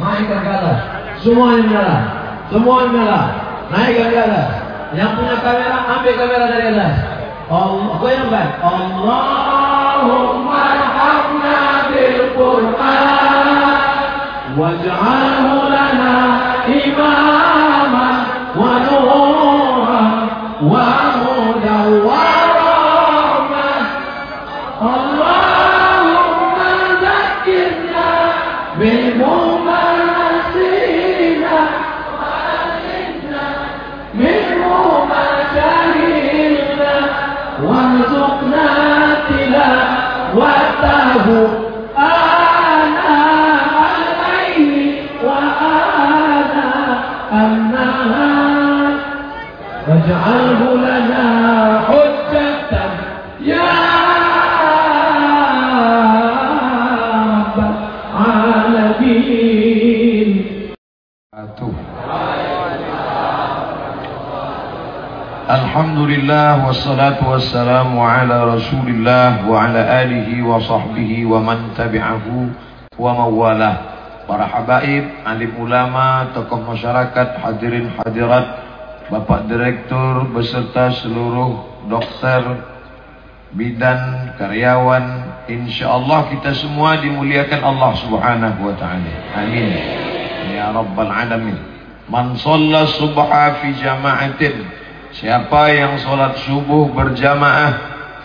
naikkan ke atas. Semuanya menyala. Semuanya menyala. Naikkan ke atas. Yang punya kamera, ambil kamera dari atas. Allah, goyangkan. Allahumma arhamna bil Qur'an waj'alhu lana imama wa nura wa matavam Alhamdulillah wassalatu wassalamu ala Rasulillah wa ala alihi wa sahbihi wa man tabi'ahu wa mawalah. Para habaib, alim ulama, tokoh masyarakat, hadirin hadirat, Bapak Direktur beserta seluruh dokter, bidan, karyawan, insyaallah kita semua dimuliakan Allah Subhanahu wa taala. Amin. Ya rabbal alamin. Man shalla subha fi jama'atin Siapa yang solat subuh berjamaah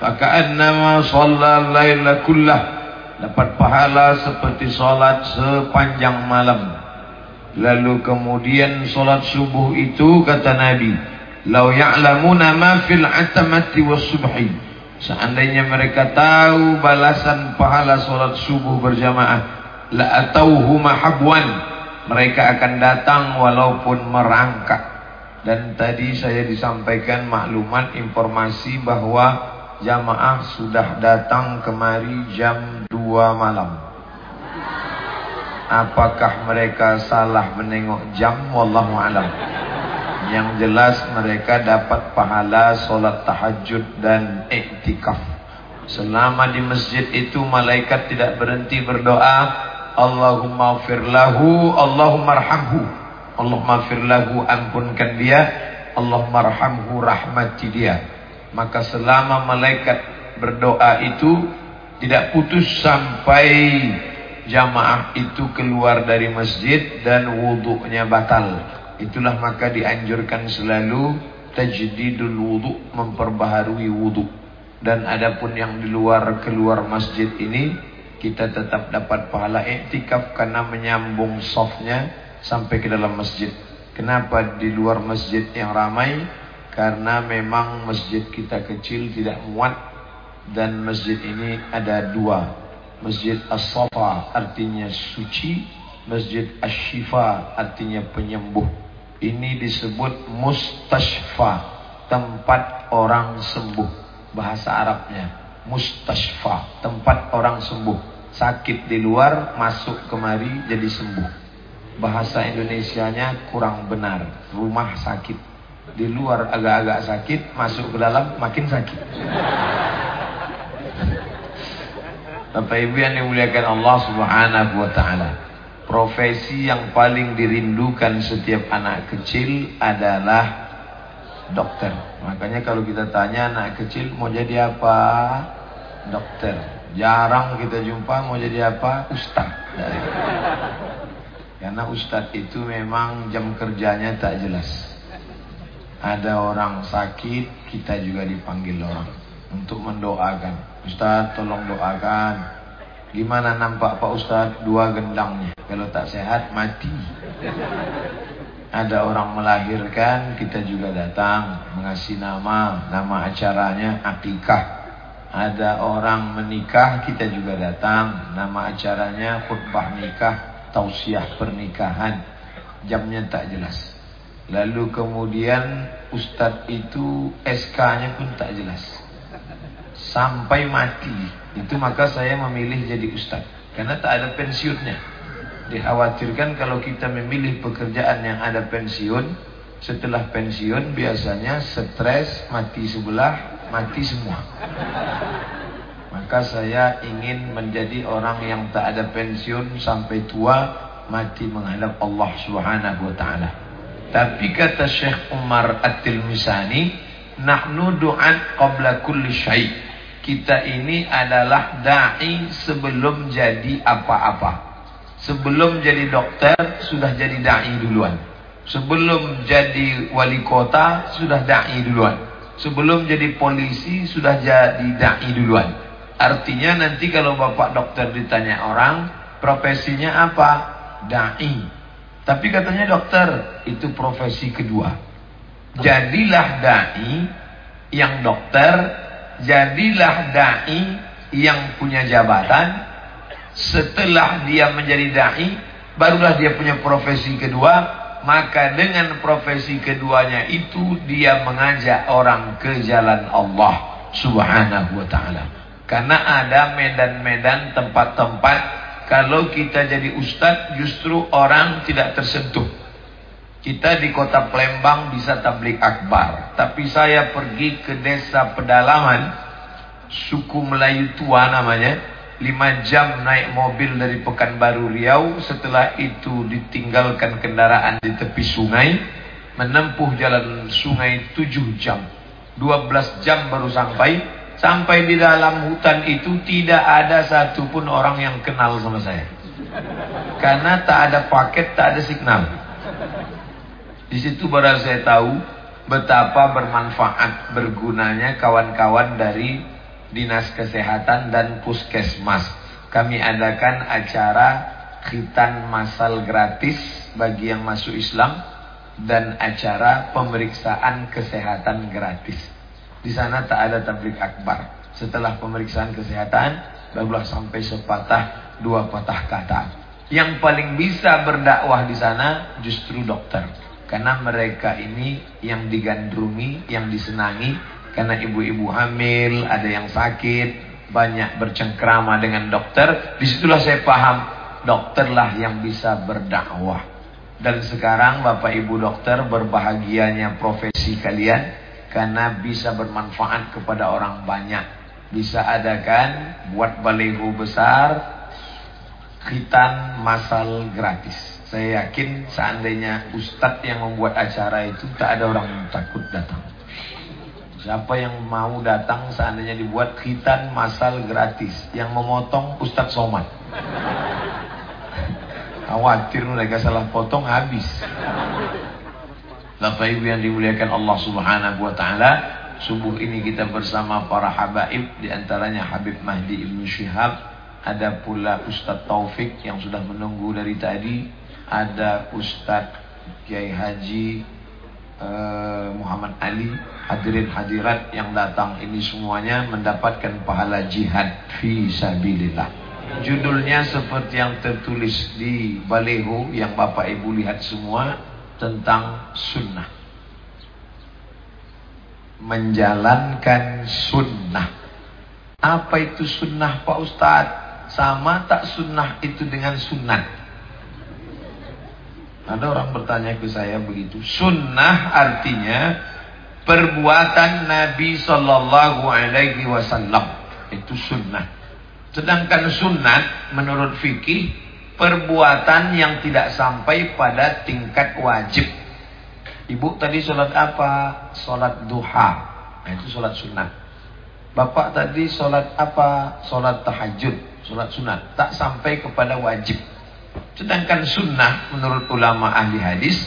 Faka'annama sholat layla kullah Dapat pahala seperti solat sepanjang malam. Lalu kemudian solat subuh itu kata Nabi Lau ya'lamuna ma fil atamati was subhi. Seandainya mereka tahu balasan pahala solat subuh berjamaah La atauhu mahabwan Mereka akan datang walaupun merangkak dan tadi saya disampaikan maklumat informasi bahwa jamaah sudah datang kemari jam 2 malam. Apakah mereka salah menengok jam? Wallahu alam. Yang jelas mereka dapat pahala solat tahajud dan iktikaf. Selama di masjid itu malaikat tidak berhenti berdoa. Allahumma firlahu, Allahumma arhamhu. Allahumma firlahu ampunkan dia. Allahumma rahamhu rahmati dia. Maka selama malaikat berdoa itu tidak putus sampai jamaah itu keluar dari masjid dan wuduknya batal. Itulah maka dianjurkan selalu tajdidul wuduk memperbaharui wuduk dan adapun yang di luar keluar masjid ini kita tetap dapat pahala iktikaf karena menyambung softnya sampai ke dalam masjid. Kenapa di luar masjid yang ramai? Karena memang masjid kita kecil tidak muat dan masjid ini ada dua. Masjid As-Safa artinya suci, Masjid Ash-Shifa artinya penyembuh. Ini disebut mustashfa, tempat orang sembuh. Bahasa Arabnya mustashfa, tempat orang sembuh. Sakit di luar, masuk kemari jadi sembuh bahasa Indonesianya kurang benar. Rumah sakit. Di luar agak-agak sakit, masuk ke dalam makin sakit. Bapak Ibu yang dimuliakan Allah Subhanahu wa taala. Profesi yang paling dirindukan setiap anak kecil adalah dokter. Makanya kalau kita tanya anak kecil mau jadi apa? Dokter. Jarang kita jumpa mau jadi apa? Ustaz. Karena ustadz itu memang jam kerjanya tak jelas. Ada orang sakit, kita juga dipanggil orang untuk mendoakan. Ustadz tolong doakan. Gimana nampak Pak Ustadz? Dua gendangnya. Kalau tak sehat, mati. Ada orang melahirkan, kita juga datang. Mengasih nama, nama acaranya akikah. Ada orang menikah, kita juga datang. Nama acaranya khutbah nikah tausiah pernikahan. Jamnya tak jelas. Lalu kemudian ustadz itu SK-nya pun tak jelas. Sampai mati. Itu maka saya memilih jadi ustadz karena tak ada pensiunnya. Dikhawatirkan kalau kita memilih pekerjaan yang ada pensiun setelah pensiun biasanya stres mati sebelah mati semua maka saya ingin menjadi orang yang tak ada pensiun sampai tua mati menghadap Allah Subhanahu wa taala. Tapi kata Syekh Umar At-Tilmisani, nahnu du'at qabla kulli syai. Kita ini adalah dai sebelum jadi apa-apa. Sebelum jadi dokter sudah jadi dai duluan. Sebelum jadi wali kota sudah dai duluan. Sebelum jadi polisi sudah jadi dai duluan. Artinya nanti kalau bapak dokter ditanya orang, profesinya apa? Dai. Tapi katanya dokter, itu profesi kedua. Jadilah dai yang dokter, jadilah dai yang punya jabatan. Setelah dia menjadi dai, barulah dia punya profesi kedua, maka dengan profesi keduanya itu dia mengajak orang ke jalan Allah Subhanahu wa taala. Karena ada medan-medan tempat-tempat kalau kita jadi ustadz justru orang tidak tersentuh. Kita di kota Palembang bisa tablik akbar, tapi saya pergi ke desa pedalaman suku Melayu tua namanya, lima jam naik mobil dari Pekanbaru Riau setelah itu ditinggalkan kendaraan di tepi sungai menempuh jalan sungai tujuh jam 12 jam baru sampai sampai di dalam hutan itu tidak ada satupun orang yang kenal sama saya karena tak ada paket tak ada signal di situ baru saya tahu betapa bermanfaat bergunanya kawan-kawan dari Dinas Kesehatan dan Puskesmas. Kami adakan acara khitan masal gratis bagi yang masuk Islam dan acara pemeriksaan kesehatan gratis. Di sana tak ada tablik akbar. Setelah pemeriksaan kesehatan, barulah sampai sepatah dua patah kata. Yang paling bisa berdakwah di sana justru dokter. Karena mereka ini yang digandrungi, yang disenangi, karena ibu-ibu hamil, ada yang sakit, banyak bercengkrama dengan dokter. Di situlah saya paham, dokterlah yang bisa berdakwah. Dan sekarang Bapak Ibu dokter berbahagianya profesi kalian karena bisa bermanfaat kepada orang banyak. Bisa adakan buat balehu besar khitan masal gratis. Saya yakin seandainya ustadz yang membuat acara itu tak ada orang yang takut datang. Siapa yang mau datang seandainya dibuat khitan masal gratis. Yang memotong Ustadz Somad. Khawatir mereka salah potong habis. Bapak Ibu yang dimuliakan Allah Subhanahu wa taala, subuh ini kita bersama para habaib di antaranya Habib Mahdi Ibnu Syihab, ada pula Ustadz Taufik yang sudah menunggu dari tadi, ada Ustadz Kiai Haji uh, Muhammad Ali, hadirin hadirat yang datang ini semuanya mendapatkan pahala jihad fi sabilillah. Judulnya seperti yang tertulis di baleho yang Bapak Ibu lihat semua tentang sunnah. Menjalankan sunnah. Apa itu sunnah Pak Ustadz? Sama tak sunnah itu dengan sunat? Ada orang bertanya ke saya begitu. Sunnah artinya perbuatan Nabi Sallallahu Alaihi Wasallam itu sunnah. Sedangkan sunnat menurut fikih perbuatan yang tidak sampai pada tingkat wajib. Ibu tadi sholat apa? Sholat duha. Nah, itu sholat sunnah. Bapak tadi sholat apa? Sholat tahajud. Sholat sunat. Tak sampai kepada wajib. Sedangkan sunnah menurut ulama ahli hadis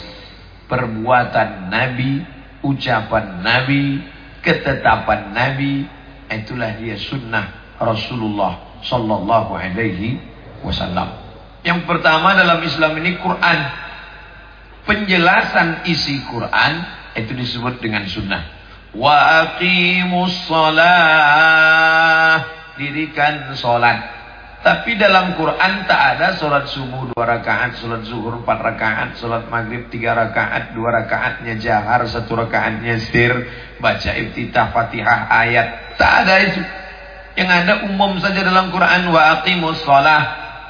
perbuatan Nabi, ucapan Nabi, ketetapan Nabi, itulah dia sunnah Rasulullah Sallallahu Alaihi Wasallam. Yang pertama dalam Islam ini Quran. Penjelasan isi Quran itu disebut dengan sunnah. Wa aqimus salah. Dirikan solat. Tapi dalam Quran tak ada sholat subuh dua rakaat, sholat zuhur empat rakaat, sholat maghrib tiga rakaat, dua rakaatnya jahar, satu rakaatnya sir, baca iftitah fatihah ayat. Tak ada itu. Yang ada umum saja dalam Quran wa aqimus.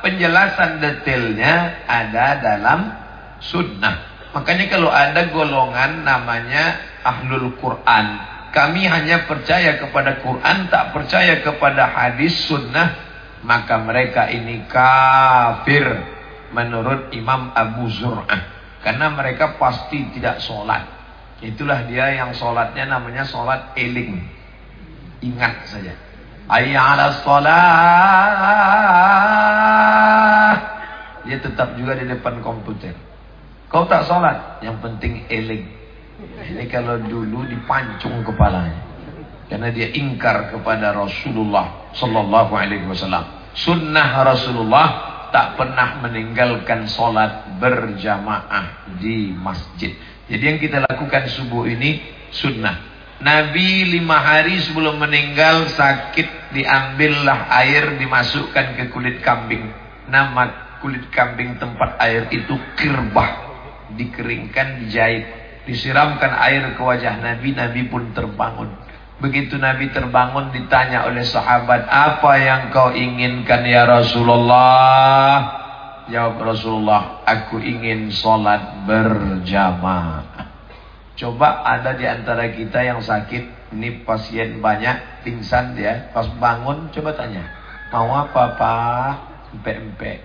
Penjelasan detailnya ada dalam sunnah. Makanya kalau ada golongan namanya ahlul Quran. Kami hanya percaya kepada Quran, tak percaya kepada hadis sunnah maka mereka ini kafir. menurut Imam Abu Zur'ah. Karena mereka pasti tidak sholat. Itulah dia yang sholatnya namanya sholat eling. Ingat saja. Ayya ala sholat. Dia tetap juga di depan komputer. Kau tak sholat, yang penting eling. Ini kalau dulu dipancung kepalanya. Karena dia ingkar kepada Rasulullah Sallallahu Alaihi Wasallam. Sunnah Rasulullah tak pernah meninggalkan sholat berjamaah di masjid. Jadi yang kita lakukan subuh ini sunnah. Nabi lima hari sebelum meninggal sakit diambillah air dimasukkan ke kulit kambing. Nama kulit kambing tempat air itu kirbah. Dikeringkan, dijahit. Disiramkan air ke wajah Nabi, Nabi pun terbangun. Begitu Nabi terbangun ditanya oleh sahabat, apa yang kau inginkan ya Rasulullah? Jawab Rasulullah, aku ingin sholat berjamaah. Coba ada di antara kita yang sakit, ini pasien banyak, pingsan dia, pas bangun coba tanya, mau apa pak? Empe-empe.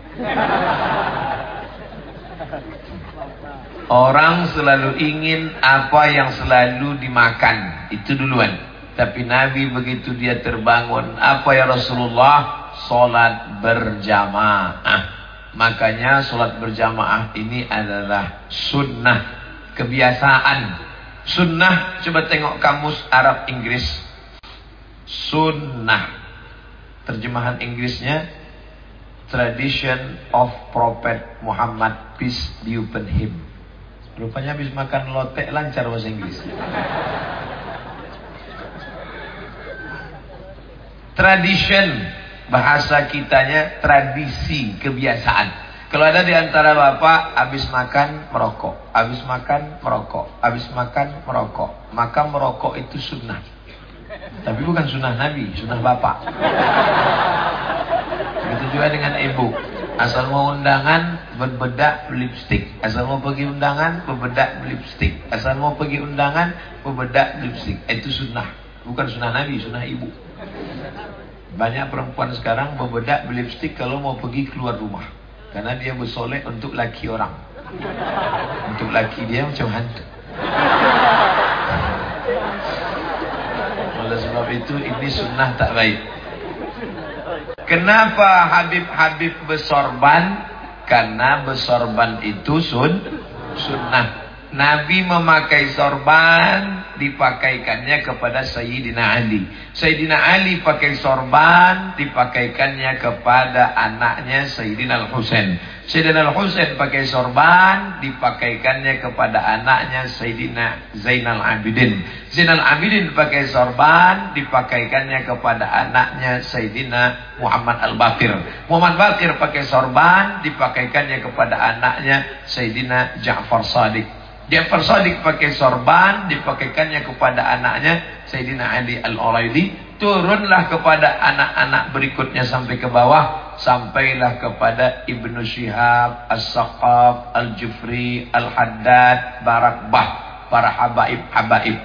Orang selalu ingin apa yang selalu dimakan, itu duluan. Tapi Nabi begitu dia terbangun, apa ya Rasulullah? Salat berjamaah. Makanya salat berjamaah ini adalah sunnah, kebiasaan. Sunnah, coba tengok kamus Arab Inggris. Sunnah. Terjemahan Inggrisnya Tradition of Prophet Muhammad peace be upon him. Rupanya habis makan lotek lancar bahasa Inggris. Tradition bahasa kitanya tradisi kebiasaan. Kalau ada di antara bapak habis makan merokok, habis makan merokok, habis makan merokok, maka merokok itu sunnah. Tapi bukan sunnah Nabi, sunnah bapak. Begitu juga dengan ibu. Asal mau undangan berbedak lipstick. Asal mau pergi undangan berbedak lipstick. Asal mau pergi undangan berbedak lipstick. Itu sunnah. Bukan sunnah Nabi, sunnah ibu. Banyak perempuan sekarang membedak lipstick kalau mau pergi keluar rumah. Karena dia bersolek untuk laki orang. Untuk laki dia macam hantu. Oleh sebab itu ini sunnah tak baik. Kenapa Habib-Habib bersorban? Karena bersorban itu sun, sunnah. Nabi memakai sorban dipakaikannya kepada Sayyidina Ali. Sayyidina Ali pakai sorban dipakaikannya kepada anaknya Sayyidina Al-Husain. Sayyidina Al-Husain pakai sorban dipakaikannya kepada anaknya Sayyidina Zainal Abidin. Zainal Abidin pakai sorban dipakaikannya kepada anaknya Sayyidina Muhammad Al-Bakir. Muhammad Bakir pakai sorban dipakaikannya kepada anaknya Sayyidina Ja'far Sadiq. Ja'far Sadiq pakai sorban dipakaikannya kepada anaknya Sayyidina Ali Al-Uraidi turunlah kepada anak-anak berikutnya sampai ke bawah sampailah kepada Ibnu Syihab As-Saqaf Al-Jufri Al-Haddad Barakbah para habaib-habaib.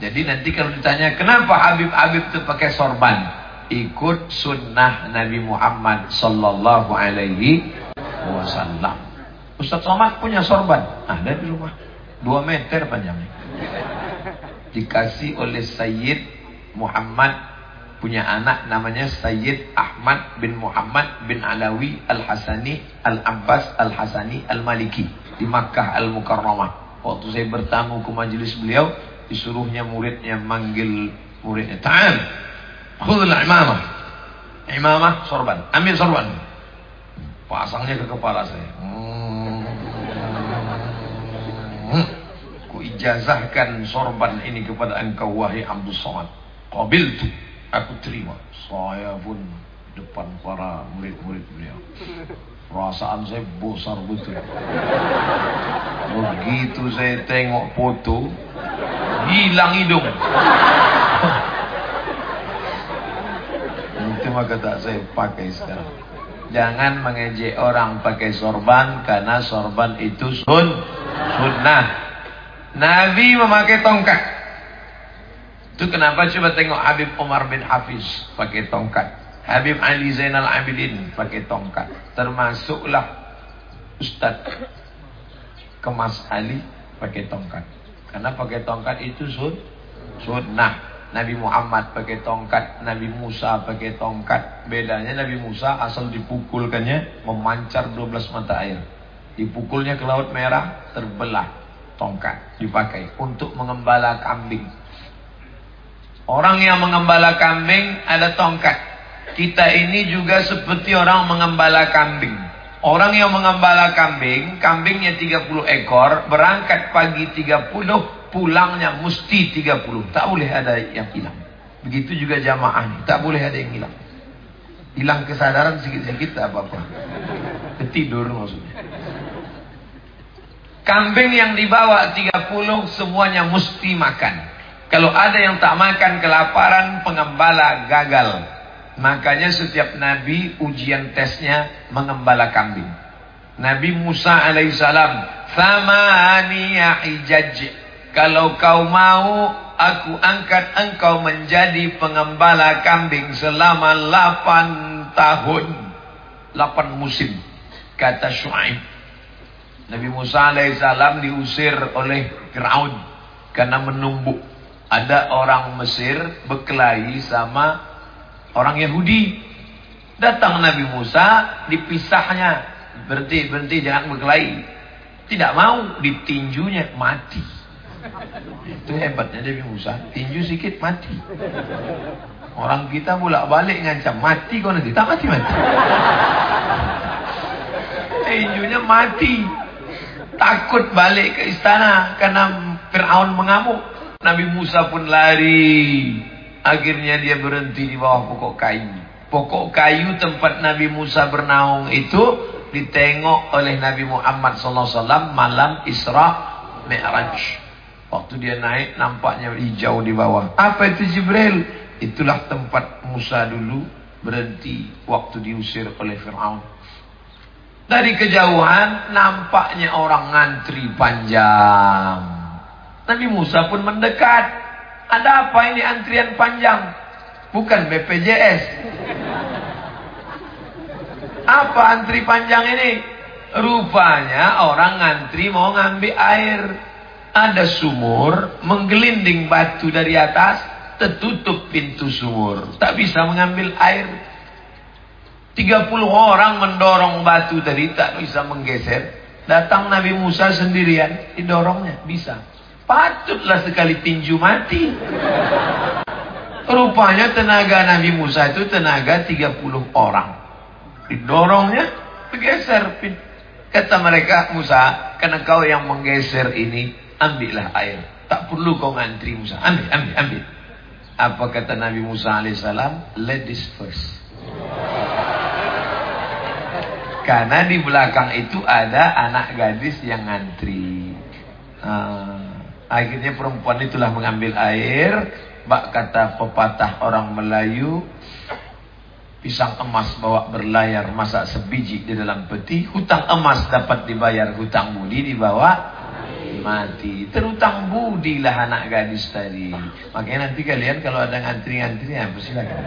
Jadi nanti kalau ditanya kenapa Habib-Habib itu pakai sorban? Ikut sunnah Nabi Muhammad sallallahu alaihi wasallam. Ustaz Somad punya sorban. Ada di rumah Dua meter panjangnya. Dikasih oleh Sayyid Muhammad punya anak namanya Sayyid Ahmad bin Muhammad bin Alawi Al-Hasani Al-Abbas Al-Hasani Al-Maliki di Makkah Al-Mukarramah. Waktu saya bertamu ke majelis beliau, disuruhnya muridnya manggil muridnya, "Ta'al, khudhul imamah." Imamah sorban, ambil sorban. Pasangnya ke kepala saya. Hmm. Ku ijazahkan sorban ini kepada engkau wahai Abdul Somad. Qabil tu. Aku terima. Saya pun depan para murid-murid beliau. Perasaan saya besar betul. Begitu saya tengok foto, hilang hidung. Itu maka tak saya pakai sekarang. Jangan mengejek orang pakai sorban karena sorban itu sun sunnah. Nabi memakai tongkat. Itu kenapa coba tengok Habib Umar bin Hafiz pakai tongkat. Habib Ali Zainal Abidin pakai tongkat. Termasuklah Ustaz kemas Ali pakai tongkat. Karena pakai tongkat itu sun, sunnah. Nabi Muhammad pakai tongkat, Nabi Musa pakai tongkat. Bedanya Nabi Musa asal dipukulkannya memancar 12 mata air. Dipukulnya ke laut merah, terbelah tongkat dipakai untuk mengembala kambing. Orang yang mengembala kambing ada tongkat. Kita ini juga seperti orang mengembala kambing. Orang yang mengembala kambing, kambingnya 30 ekor, berangkat pagi 30, pulangnya mesti 30. Tak boleh ada yang hilang. Begitu juga jamaah ini. Tak boleh ada yang hilang. Hilang kesadaran sedikit-sedikit tak apa-apa. Ketidur maksudnya. Kambing yang dibawa 30 semuanya mesti makan. Kalau ada yang tak makan kelaparan, pengembala gagal. Makanya setiap nabi ujian tesnya mengembala kambing. Nabi Musa alaihissalam, "Thamaniya hijaj." Kalau kau mau, aku angkat engkau menjadi pengembala kambing selama 8 tahun. 8 musim. Kata Shu'aib. Nabi Musa alaihissalam diusir oleh Fir'aun. Karena menumbuk. Ada orang Mesir berkelahi sama orang Yahudi. Datang Nabi Musa, dipisahnya. Berhenti, berhenti, jangan berkelahi. Tidak mau, ditinjunya, mati. Itu hebatnya Nabi Musa. Tinju sikit mati. Orang kita bolak balik ngancam mati kau nanti. Tak mati-mati. Tinjunya mati. Takut balik ke istana karena Fir'aun mengamuk. Nabi Musa pun lari. Akhirnya dia berhenti di bawah pokok kayu. Pokok kayu tempat Nabi Musa bernaung itu ditengok oleh Nabi Muhammad SAW malam Isra Mi'raj. Waktu dia naik nampaknya hijau di bawah. Apa itu Jibril? Itulah tempat Musa dulu berhenti waktu diusir oleh Fir'aun. Dari kejauhan nampaknya orang ngantri panjang. Nabi Musa pun mendekat. Ada apa ini antrian panjang? Bukan BPJS. Apa antri panjang ini? Rupanya orang ngantri mau ngambil air ada sumur, menggelinding batu dari atas, tertutup pintu sumur. Tak bisa mengambil air. 30 orang mendorong batu tadi, tak bisa menggeser. Datang Nabi Musa sendirian, didorongnya, bisa. Patutlah sekali tinju mati. Rupanya tenaga Nabi Musa itu tenaga 30 orang. Didorongnya, bergeser. Kata mereka, Musa, karena kau yang menggeser ini, ambillah air. Tak perlu kau ngantri Musa. Ambil, ambil, ambil. Apa kata Nabi Musa alaihissalam? Ladies first. Karena di belakang itu ada anak gadis yang ngantri. Uh, akhirnya perempuan itulah mengambil air. Bak kata pepatah orang Melayu, pisang emas bawa berlayar masak sebiji di dalam peti. Hutang emas dapat dibayar, hutang budi dibawa mati. Terutang budilah anak gadis tadi. Makanya nanti kalian kalau ada ngantri-ngantri ya silakan.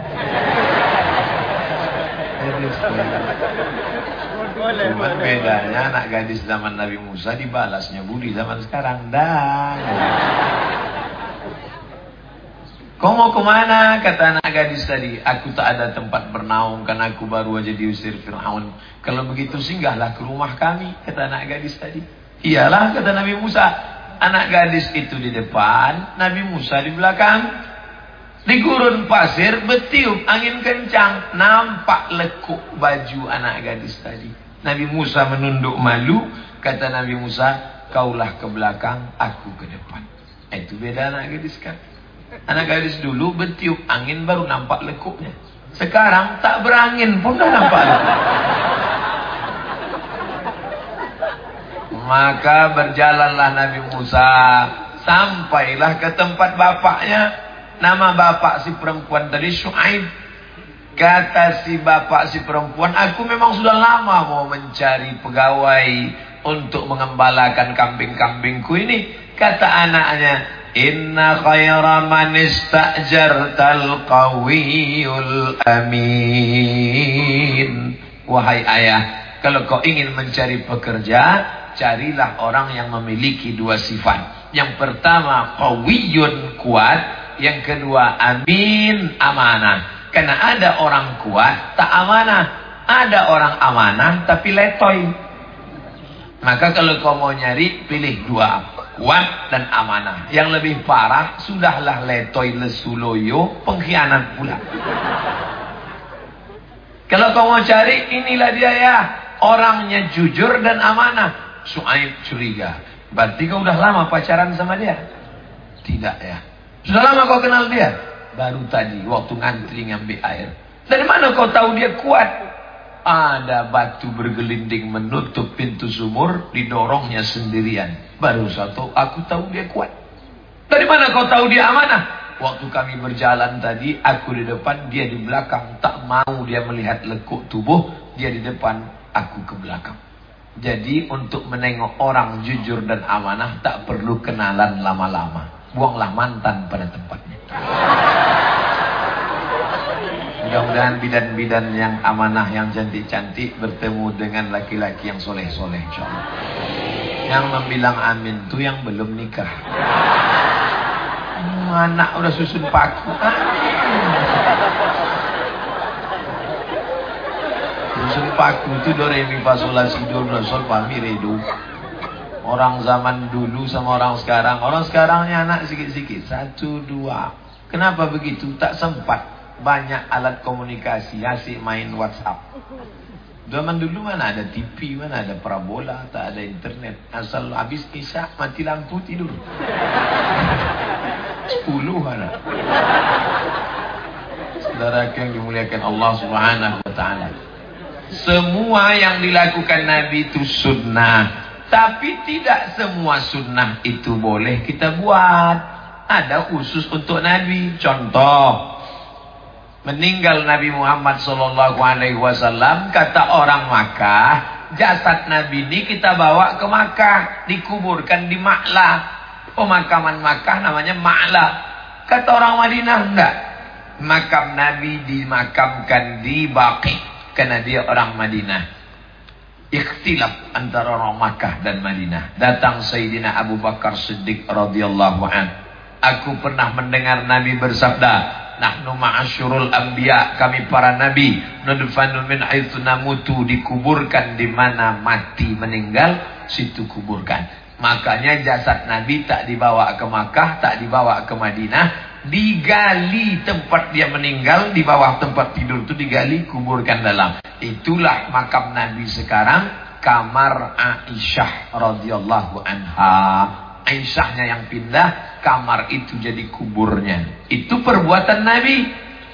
Cuman bedanya anak gadis zaman Nabi Musa dibalasnya budi zaman sekarang. Dan Kau mau ke mana? Kata anak gadis tadi. Aku tak ada tempat bernaung karena aku baru aja diusir Fir'aun. Kalau begitu singgahlah ke rumah kami. Kata anak gadis tadi. Iyalah kata Nabi Musa. Anak gadis itu di depan, Nabi Musa di belakang. Di gurun pasir betiup angin kencang. Nampak lekuk baju anak gadis tadi. Nabi Musa menunduk malu. Kata Nabi Musa, kaulah ke belakang, aku ke depan. Itu beda anak gadis kan. Anak gadis dulu betiup angin baru nampak lekuknya. Sekarang tak berangin pun dah nampak lekuk. Maka berjalanlah Nabi Musa sampailah ke tempat bapaknya. Nama bapak si perempuan tadi Shu'aib. Kata si bapak si perempuan, aku memang sudah lama mau mencari pegawai untuk mengembalakan kambing-kambingku ini. Kata anaknya, Inna khaira man istajartal qawiyul amin. Wahai ayah, Kalau kau ingin mencari pekerja, carilah orang yang memiliki dua sifat. Yang pertama, qawiyun kuat. Yang kedua, amin amanah. Karena ada orang kuat, tak amanah. Ada orang amanah, tapi letoy. Maka kalau kau mau nyari, pilih dua. Kuat dan amanah. Yang lebih parah, sudahlah letoy lesuloyo, pengkhianat pula. Kalau kau mau cari, inilah dia ya. Orangnya jujur dan amanah. Suaib curiga. Berarti kau udah lama pacaran sama dia? Tidak ya. Sudah lama kau kenal dia? Baru tadi waktu ngantri ngambil air. Dari mana kau tahu dia kuat? Ada batu bergelinding menutup pintu sumur, didorongnya sendirian. Baru satu, aku tahu dia kuat. Dari mana kau tahu dia amanah? Waktu kami berjalan tadi, aku di depan, dia di belakang. Tak mau dia melihat lekuk tubuh, dia di depan, aku ke belakang. Jadi untuk menengok orang jujur dan amanah tak perlu kenalan lama-lama. Buanglah mantan pada tempatnya. Mudah-mudahan bidan-bidan yang amanah, yang cantik-cantik bertemu dengan laki-laki yang soleh-soleh. Yang membilang amin itu yang belum nikah. Anak udah susun paku. paku itu do re mi fa sol la. Orang zaman dulu sama orang sekarang. Orang sekarangnya anak sikit-sikit. Satu, dua. Kenapa begitu? Tak sempat. Banyak alat komunikasi. Asyik main WhatsApp. Zaman dulu mana ada TV, mana ada parabola, tak ada internet. Asal habis isya, mati lampu, tidur. Sepuluh anak. Saudara yang dimuliakan Allah Subhanahu wa taala. Semua yang dilakukan Nabi itu sunnah. Tapi tidak semua sunnah itu boleh kita buat. Ada khusus untuk Nabi. Contoh. Meninggal Nabi Muhammad Wasallam kata orang Makkah, jasad Nabi ini kita bawa ke Makkah, dikuburkan di Ma'la. Pemakaman Makkah namanya Ma'la. Kata orang Madinah enggak. Makam Nabi dimakamkan di Baqi karena dia orang Madinah. Ikhtilaf antara orang Makkah dan Madinah. Datang Sayyidina Abu Bakar Siddiq radhiyallahu an. Aku pernah mendengar Nabi bersabda, Nahnu ma'asyurul anbiya, kami para nabi, nudfanu min haitsu namutu, dikuburkan di mana mati meninggal, situ kuburkan. Makanya jasad Nabi tak dibawa ke Makkah, tak dibawa ke Madinah, digali tempat dia meninggal di bawah tempat tidur itu digali kuburkan dalam. Itulah makam Nabi sekarang kamar Aisyah radhiyallahu anha. Aisyahnya yang pindah kamar itu jadi kuburnya. Itu perbuatan Nabi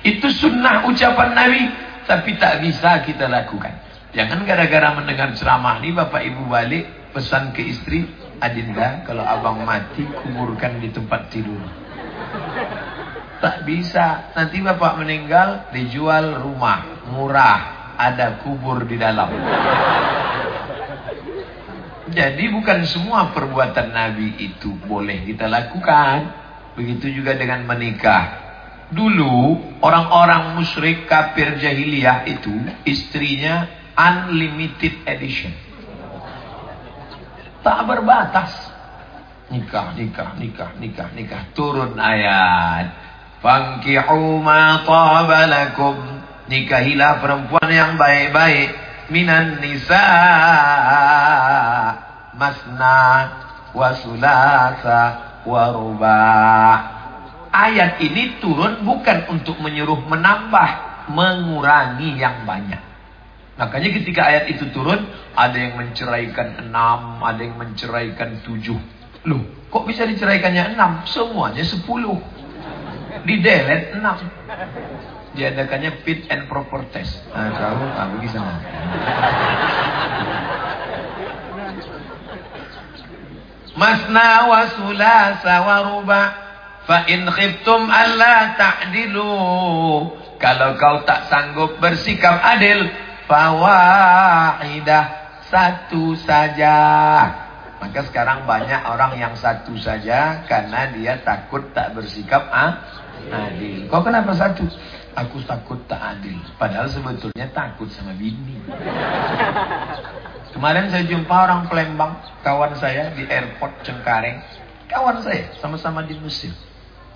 itu sunnah ucapan Nabi tapi tak bisa kita lakukan. Jangan gara-gara mendengar ceramah ini bapak ibu balik pesan ke istri Adinda kalau abang mati kuburkan di tempat tidur Tak bisa. Nanti bapak meninggal dijual rumah murah, ada kubur di dalam. Jadi bukan semua perbuatan Nabi itu boleh kita lakukan. Begitu juga dengan menikah. Dulu orang-orang musyrik kafir jahiliyah itu istrinya unlimited edition. Tak berbatas. Nikah, nikah, nikah, nikah, nikah. Turun ayat. Fankihu ma taba lakum. Nikahilah perempuan yang baik-baik. Minan nisa. Masna. Wasulasa. Warubah. Ayat ini turun bukan untuk menyuruh menambah. Mengurangi yang banyak. Makanya ketika ayat itu turun. Ada yang menceraikan enam. Ada yang menceraikan tujuh. Loh, kok bisa diceraikannya enam? Semuanya sepuluh. Di delete enam. Diadakannya fit and proper test. Nah, kamu pergi sana. Masna wa sulasa wa ruba fa in khiftum alla ta'dilu kalau kau tak sanggup bersikap adil fawahidah satu saja maka sekarang banyak orang yang satu saja karena dia takut tak bersikap ah, adil. Kau kenapa satu? Aku takut tak adil. Padahal sebetulnya takut sama bini. Kemarin saya jumpa orang Palembang, kawan saya di airport Cengkareng. Kawan saya, sama-sama di Mesir.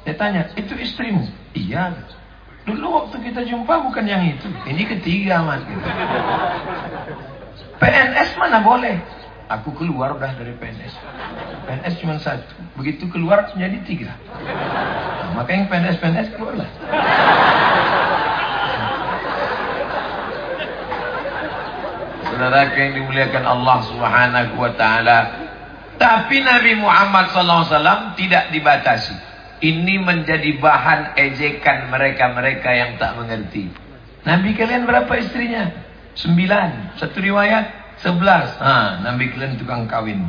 Saya tanya, itu istrimu? Iya. Dulu waktu kita jumpa bukan yang itu. Ini ketiga, man. PNS mana boleh? Aku keluar udah dari PNS. PNS cuma satu. Begitu keluar jadi tiga. Nah, maka yang PNS-PNS keluarlah. Saudara yang dimuliakan Allah Subhanahu wa taala. Tapi Nabi Muhammad SAW tidak dibatasi. Ini menjadi bahan ejekan mereka-mereka yang tak mengerti. Nabi kalian berapa istrinya? Sembilan. Satu riwayat sebelas. Ha, Nabi kalian tukang kawin.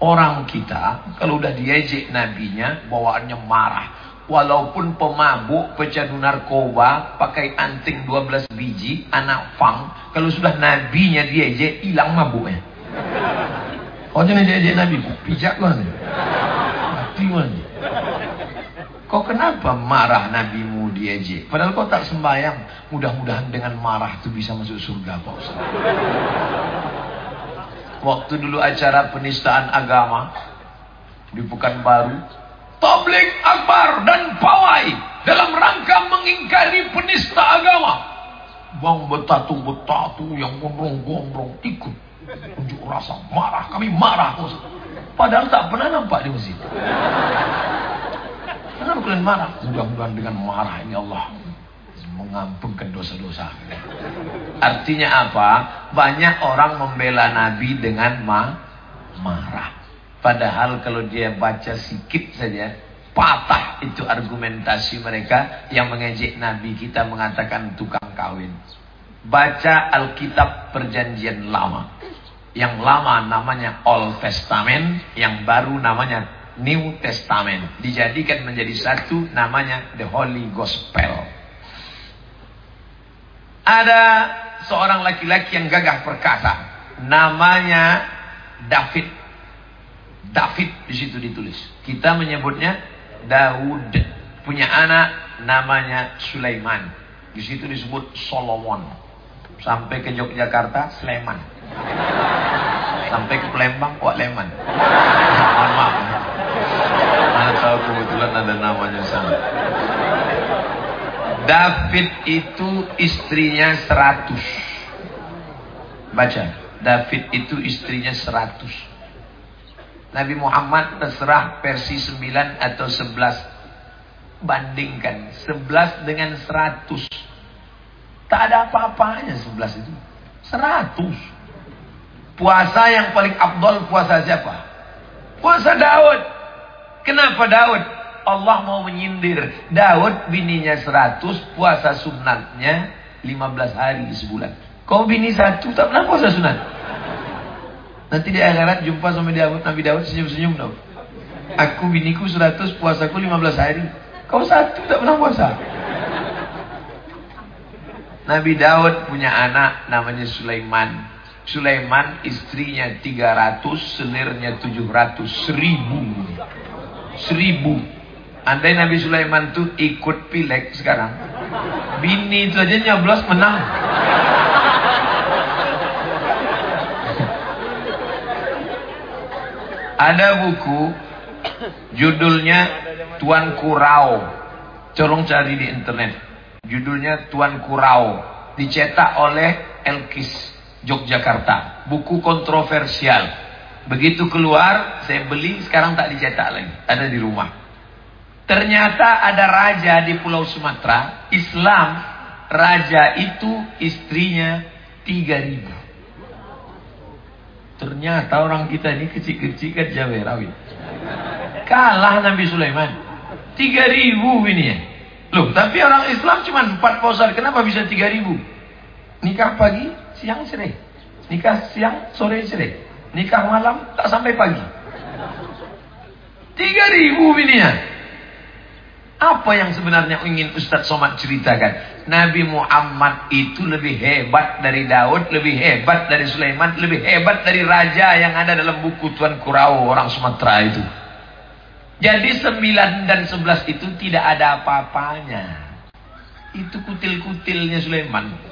Orang kita kalau udah diejek nabinya bawaannya marah. Walaupun pemabuk, pecandu narkoba, pakai anting 12 biji, anak fang, kalau sudah nabinya diejek, hilang mabuknya. Kau jangan ejek nabi, pijak kan. Mati. Kau kenapa marah nabimu diejek? Padahal kau tak sembahyang. Mudah-mudahan dengan marah itu bisa masuk surga Pak Ustaz. Waktu dulu acara penistaan agama di Pekanbaru, tablik akbar dan pawai dalam rangka mengingkari penista agama. Bang betatu-betatu yang gombrong-gombrong ikut. Unjuk rasa marah, kami marah. Padahal tak pernah nampak di masjid. Kenapa kalian marah? Mudah-mudahan dengan marah ini Allah mengampunkan dosa-dosa. Artinya apa? Banyak orang membela Nabi dengan ma marah. Padahal kalau dia baca sikit saja, patah itu argumentasi mereka yang mengejek Nabi kita mengatakan tukang kawin. Baca Alkitab Perjanjian Lama. Yang lama namanya Old Testament, yang baru namanya New Testament. Dijadikan menjadi satu namanya The Holy Gospel. Ada seorang laki-laki yang gagah perkasa. Namanya David. David di situ ditulis. Kita menyebutnya Daud. Punya anak namanya Sulaiman. Di situ disebut Solomon. Sampai ke Yogyakarta, Sleman. Sampai ke Palembang, Wak Leman. Mohon maaf. Mana tahu kebetulan ada namanya sana. David itu istrinya 100. Baca. David itu istrinya 100. Nabi Muhammad terserah versi 9 atau 11. Bandingkan 11 dengan 100. Tak ada apa-apanya 11 itu. 100. Puasa yang paling abdol puasa siapa? Puasa Daud. Kenapa Daud? Allah mau menyindir. Daud bininya 100, puasa sunatnya 15 hari sebulan. Kau bini satu tak pernah puasa sunat? Nanti di akhirat jumpa sama Daud, Nabi Daud senyum-senyum Daud. Aku biniku 100, puasaku 15 hari. Kau satu tak pernah puasa. Nabi Daud punya anak namanya Sulaiman. Sulaiman istrinya 300, selirnya 700, seribu. Seribu. Andai Nabi Sulaiman tuh ikut pilek sekarang. Bini itu aja nyoblos menang. Ada buku judulnya Tuan Kurau. Corong cari di internet. Judulnya Tuan Kurau. Dicetak oleh Elkis Yogyakarta. Buku kontroversial. Begitu keluar, saya beli, sekarang tak dicetak lagi. Ada di rumah. Ternyata ada raja di Pulau Sumatera, Islam, raja itu istrinya 3000. Ternyata orang kita ini kecil-kecil kan Jawerawi. Kalah Nabi Sulaiman. 3000 ini ya. Loh, tapi orang Islam cuma 4 posar. Kenapa bisa 3000? Nikah pagi, siang sore. Nikah siang, sore sore. Nikah malam, tak sampai pagi. 3000 ini ya. Apa yang sebenarnya ingin Ustadz Somad ceritakan? Nabi Muhammad itu lebih hebat dari Daud, lebih hebat dari Sulaiman, lebih hebat dari raja yang ada dalam buku Tuan Kurau orang Sumatera itu. Jadi 9 dan 11 itu tidak ada apa-apanya. Itu kutil-kutilnya Sulaiman.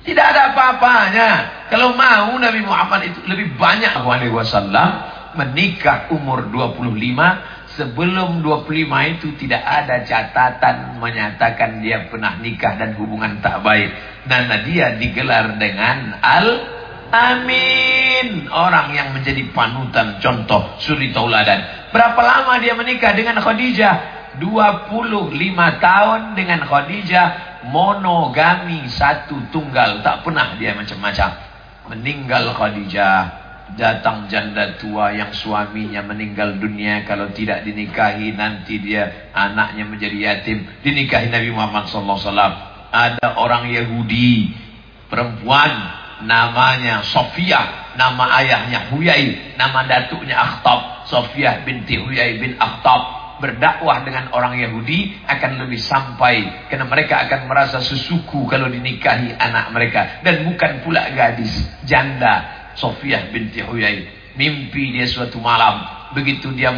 Tidak ada apa-apanya. Kalau mau Nabi Muhammad itu lebih banyak alaihi wasallam menikah umur 25 sebelum 25 itu tidak ada catatan menyatakan dia pernah nikah dan hubungan tak baik. Dan dia digelar dengan al Amin. Orang yang menjadi panutan contoh suri tauladan. Berapa lama dia menikah dengan Khadijah? 25 tahun dengan Khadijah monogami satu tunggal. Tak pernah dia macam-macam. Meninggal Khadijah. Datang janda tua yang suaminya meninggal dunia. Kalau tidak dinikahi nanti dia anaknya menjadi yatim. Dinikahi Nabi Muhammad SAW ada orang Yahudi perempuan namanya Sofia nama ayahnya Huyai nama datuknya Akhtab Sofia binti Huyai bin Akhtab berdakwah dengan orang Yahudi akan lebih sampai karena mereka akan merasa sesuku kalau dinikahi anak mereka. Dan bukan pula gadis janda Sofiyah binti Huyai. Mimpi dia suatu malam begitu dia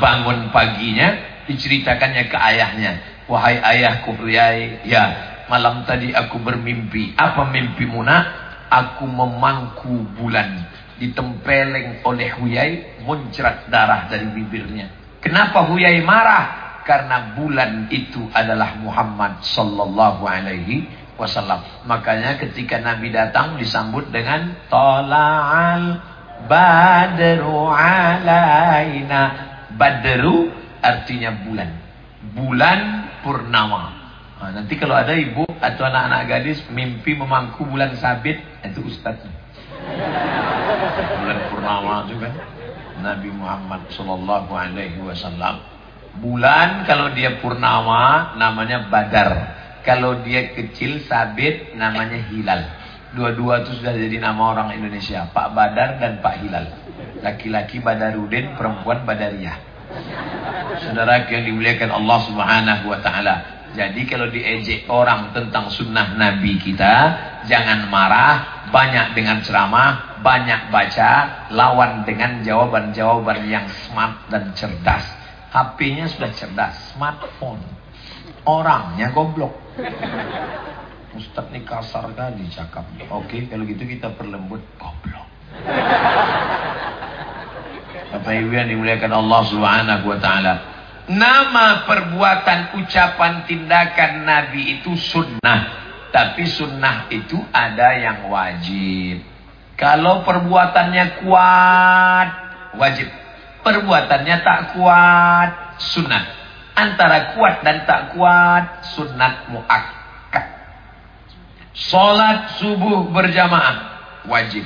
bangun paginya diceritakannya ke ayahnya. Wahai ayahku Huyai ya malam tadi aku bermimpi. Apa mimpi nak? Aku memangku bulan ditempeleng oleh Huyai muncrat darah dari bibirnya Kenapa Huyai marah? Karena bulan itu adalah Muhammad sallallahu alaihi wasallam. Makanya ketika Nabi datang disambut dengan tala'al badru alaina. Badru artinya bulan. Bulan purnama. Nah, nanti kalau ada ibu atau anak-anak gadis mimpi memangku bulan sabit, itu ustaz. Bulan purnama juga. Nabi Muhammad Sallallahu Alaihi Wasallam. Bulan kalau dia purnama namanya Badar. Kalau dia kecil sabit namanya Hilal. Dua-dua itu sudah jadi nama orang Indonesia. Pak Badar dan Pak Hilal. Laki-laki Badarudin, perempuan Badariah. Saudara yang dimuliakan Allah Subhanahu wa taala. Jadi kalau diejek orang tentang sunnah Nabi kita, jangan marah, banyak dengan ceramah, banyak baca, lawan dengan jawaban-jawaban yang smart dan cerdas. HP-nya sudah cerdas, smartphone. Orangnya goblok. Ustadz ini kasar kali cakap. Oke, kalau gitu kita perlembut goblok. Bapak Ibu yang dimuliakan Allah Subhanahu wa taala. Nama perbuatan, ucapan, tindakan Nabi itu sunnah. Tapi sunnah itu ada yang wajib. Kalau perbuatannya kuat, wajib. Perbuatannya tak kuat, sunnah. Antara kuat dan tak kuat, sunnah muakkad. Salat subuh berjamaah, wajib.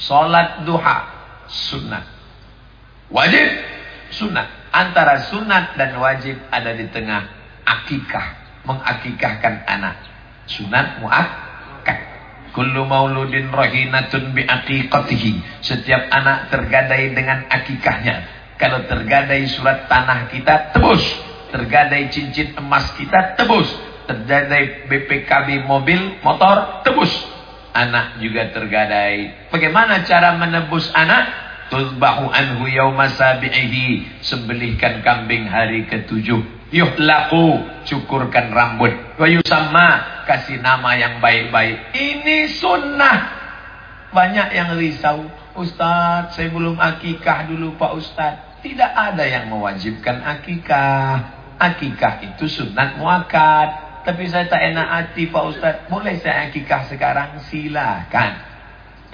Salat duha, sunnah. Wajib, sunnah antara sunat dan wajib ada di tengah akikah, mengakikahkan anak. Sunat muakkad. Kullu mauludin rahinatun bi aqiqatihi. Setiap anak tergadai dengan akikahnya. Kalau tergadai surat tanah kita tebus, tergadai cincin emas kita tebus, tergadai BPKB mobil, motor tebus. Anak juga tergadai. Bagaimana cara menebus anak? Tuzbahu anhu yawma sabi'ihi. Sembelihkan kambing hari ketujuh. Yuhlaku. Cukurkan rambut. Wa yusamma. Kasih nama yang baik-baik. Ini sunnah. Banyak yang risau. Ustaz, saya belum akikah dulu Pak Ustaz. Tidak ada yang mewajibkan akikah. Akikah itu sunat muakad. Tapi saya tak enak hati Pak Ustaz. Boleh saya akikah sekarang? Silakan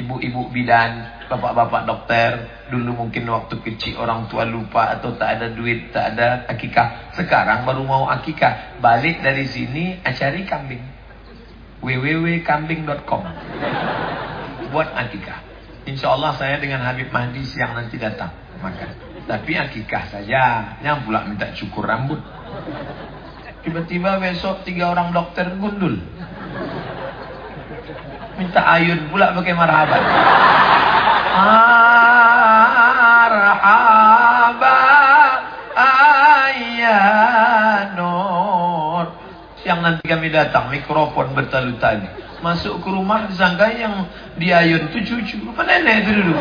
ibu-ibu bidan, bapak-bapak dokter, dulu mungkin waktu kecil orang tua lupa atau tak ada duit, tak ada akikah. Sekarang baru mau akikah. Balik dari sini, acari kambing. www.kambing.com Buat akikah. Insya Allah saya dengan Habib Mahdi siang nanti datang makan. Tapi akikah saja. Yang pula minta cukur rambut. Tiba-tiba besok tiga orang dokter gundul minta ayun pula pakai marhaban. Marhaba ayanur. Siang nanti kami datang, mikrofon bertalu-tali. Masuk ke rumah disangka yang diayun itu cucu. Apa nenek itu dulu?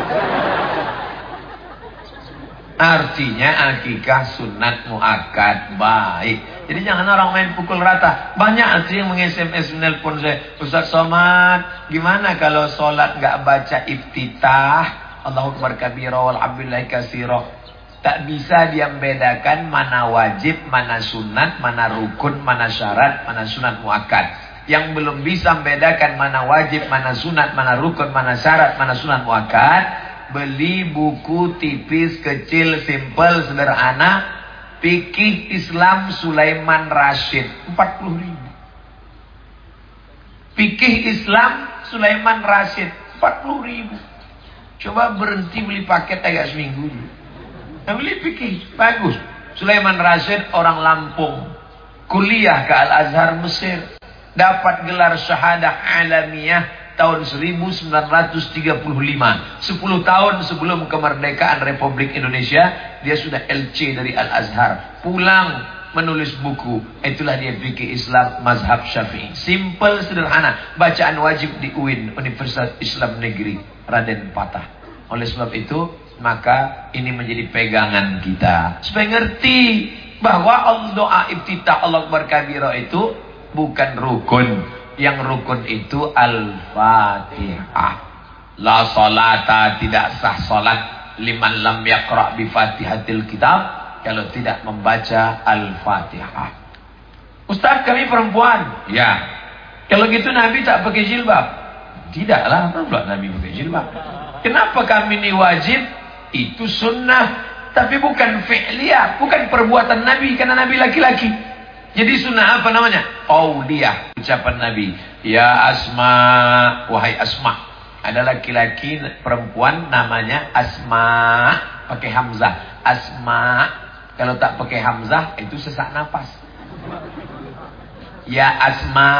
Artinya akikah sunat muakkad baik. Jadi jangan orang main pukul rata. Banyak sih yang meng-SMS menelpon saya. Ustaz Somad, gimana kalau sholat nggak baca iftitah? Allahu Akbar kabira walhamdulillahi kasira. Tak bisa dia membedakan mana wajib, mana sunat, mana rukun, mana syarat, mana sunat muakkad. Yang belum bisa membedakan mana wajib, mana sunat, mana rukun, mana syarat, mana sunat muakkad, beli buku tipis, kecil, simple, sederhana, Fikih Islam Sulaiman Rashid 40 ribu. Fikih Islam Sulaiman Rashid 40 ribu. Coba berhenti beli paket agak seminggu dulu. Nah, beli fikih bagus. Sulaiman Rashid orang Lampung. Kuliah ke Al-Azhar Mesir. Dapat gelar syahadah alamiah tahun 1935. 10 tahun sebelum kemerdekaan Republik Indonesia, dia sudah LC dari Al-Azhar. Pulang menulis buku. Itulah dia fikih Islam mazhab Syafi'i. Simple sederhana. Bacaan wajib di UIN, Universitas Islam Negeri Raden Patah. Oleh sebab itu, maka ini menjadi pegangan kita. Supaya ngerti bahwa doa iftitah Allah berkabira itu bukan rukun yang rukun itu Al-Fatihah. La salata tidak sah salat liman lam yaqra bi Fatihatil Kitab kalau tidak membaca Al-Fatihah. Ustaz kami perempuan. Ya. Kalau gitu Nabi tak pakai jilbab. Tidaklah, pula Nabi pakai jilbab. Kenapa kami ini wajib? Itu sunnah. Tapi bukan fi'liyah. Bukan perbuatan Nabi. Karena Nabi laki-laki. Jadi sunnah apa namanya? Auliyah. Ucapan Nabi. Ya Asma. Wahai Asma. Ada laki-laki perempuan namanya Asma. Pakai Hamzah. Asma. Kalau tak pakai Hamzah itu sesak nafas. Ya Asma.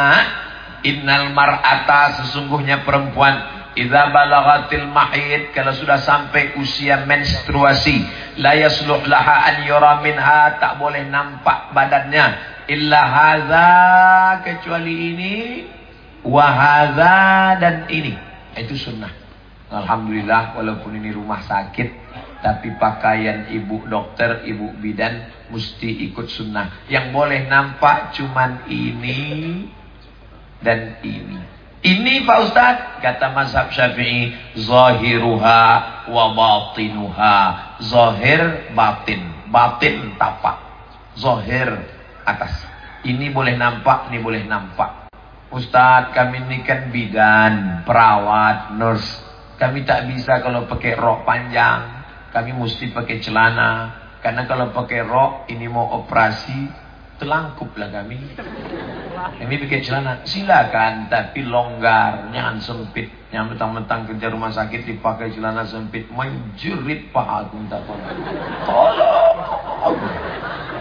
Innal mar'ata sesungguhnya perempuan Idza balagatil mahid kalau sudah sampai usia menstruasi la yasluh laha an yura minha tak boleh nampak badannya illa haza kecuali ini wahaza dan ini. Itu sunnah. Alhamdulillah walaupun ini rumah sakit tapi pakaian ibu dokter ibu bidan mesti ikut sunnah. Yang boleh nampak cuman ini dan ini. Ini Pak Ustaz kata mazhab syafi'i zahiruha wa batinuha. Zahir batin. Batin tapak. Zahir atas. Ini boleh nampak, ini boleh nampak. Ustadz, kami ini kan bidan, perawat, nurse. Kami tak bisa kalau pakai rok panjang. Kami mesti pakai celana. Karena kalau pakai rok, ini mau operasi, telangkup lah kami. Kami pakai celana. Silakan, tapi longgar, jangan sempit. Yang mentang-mentang kerja rumah sakit dipakai celana sempit, menjerit paha aku minta tolong. Tolong.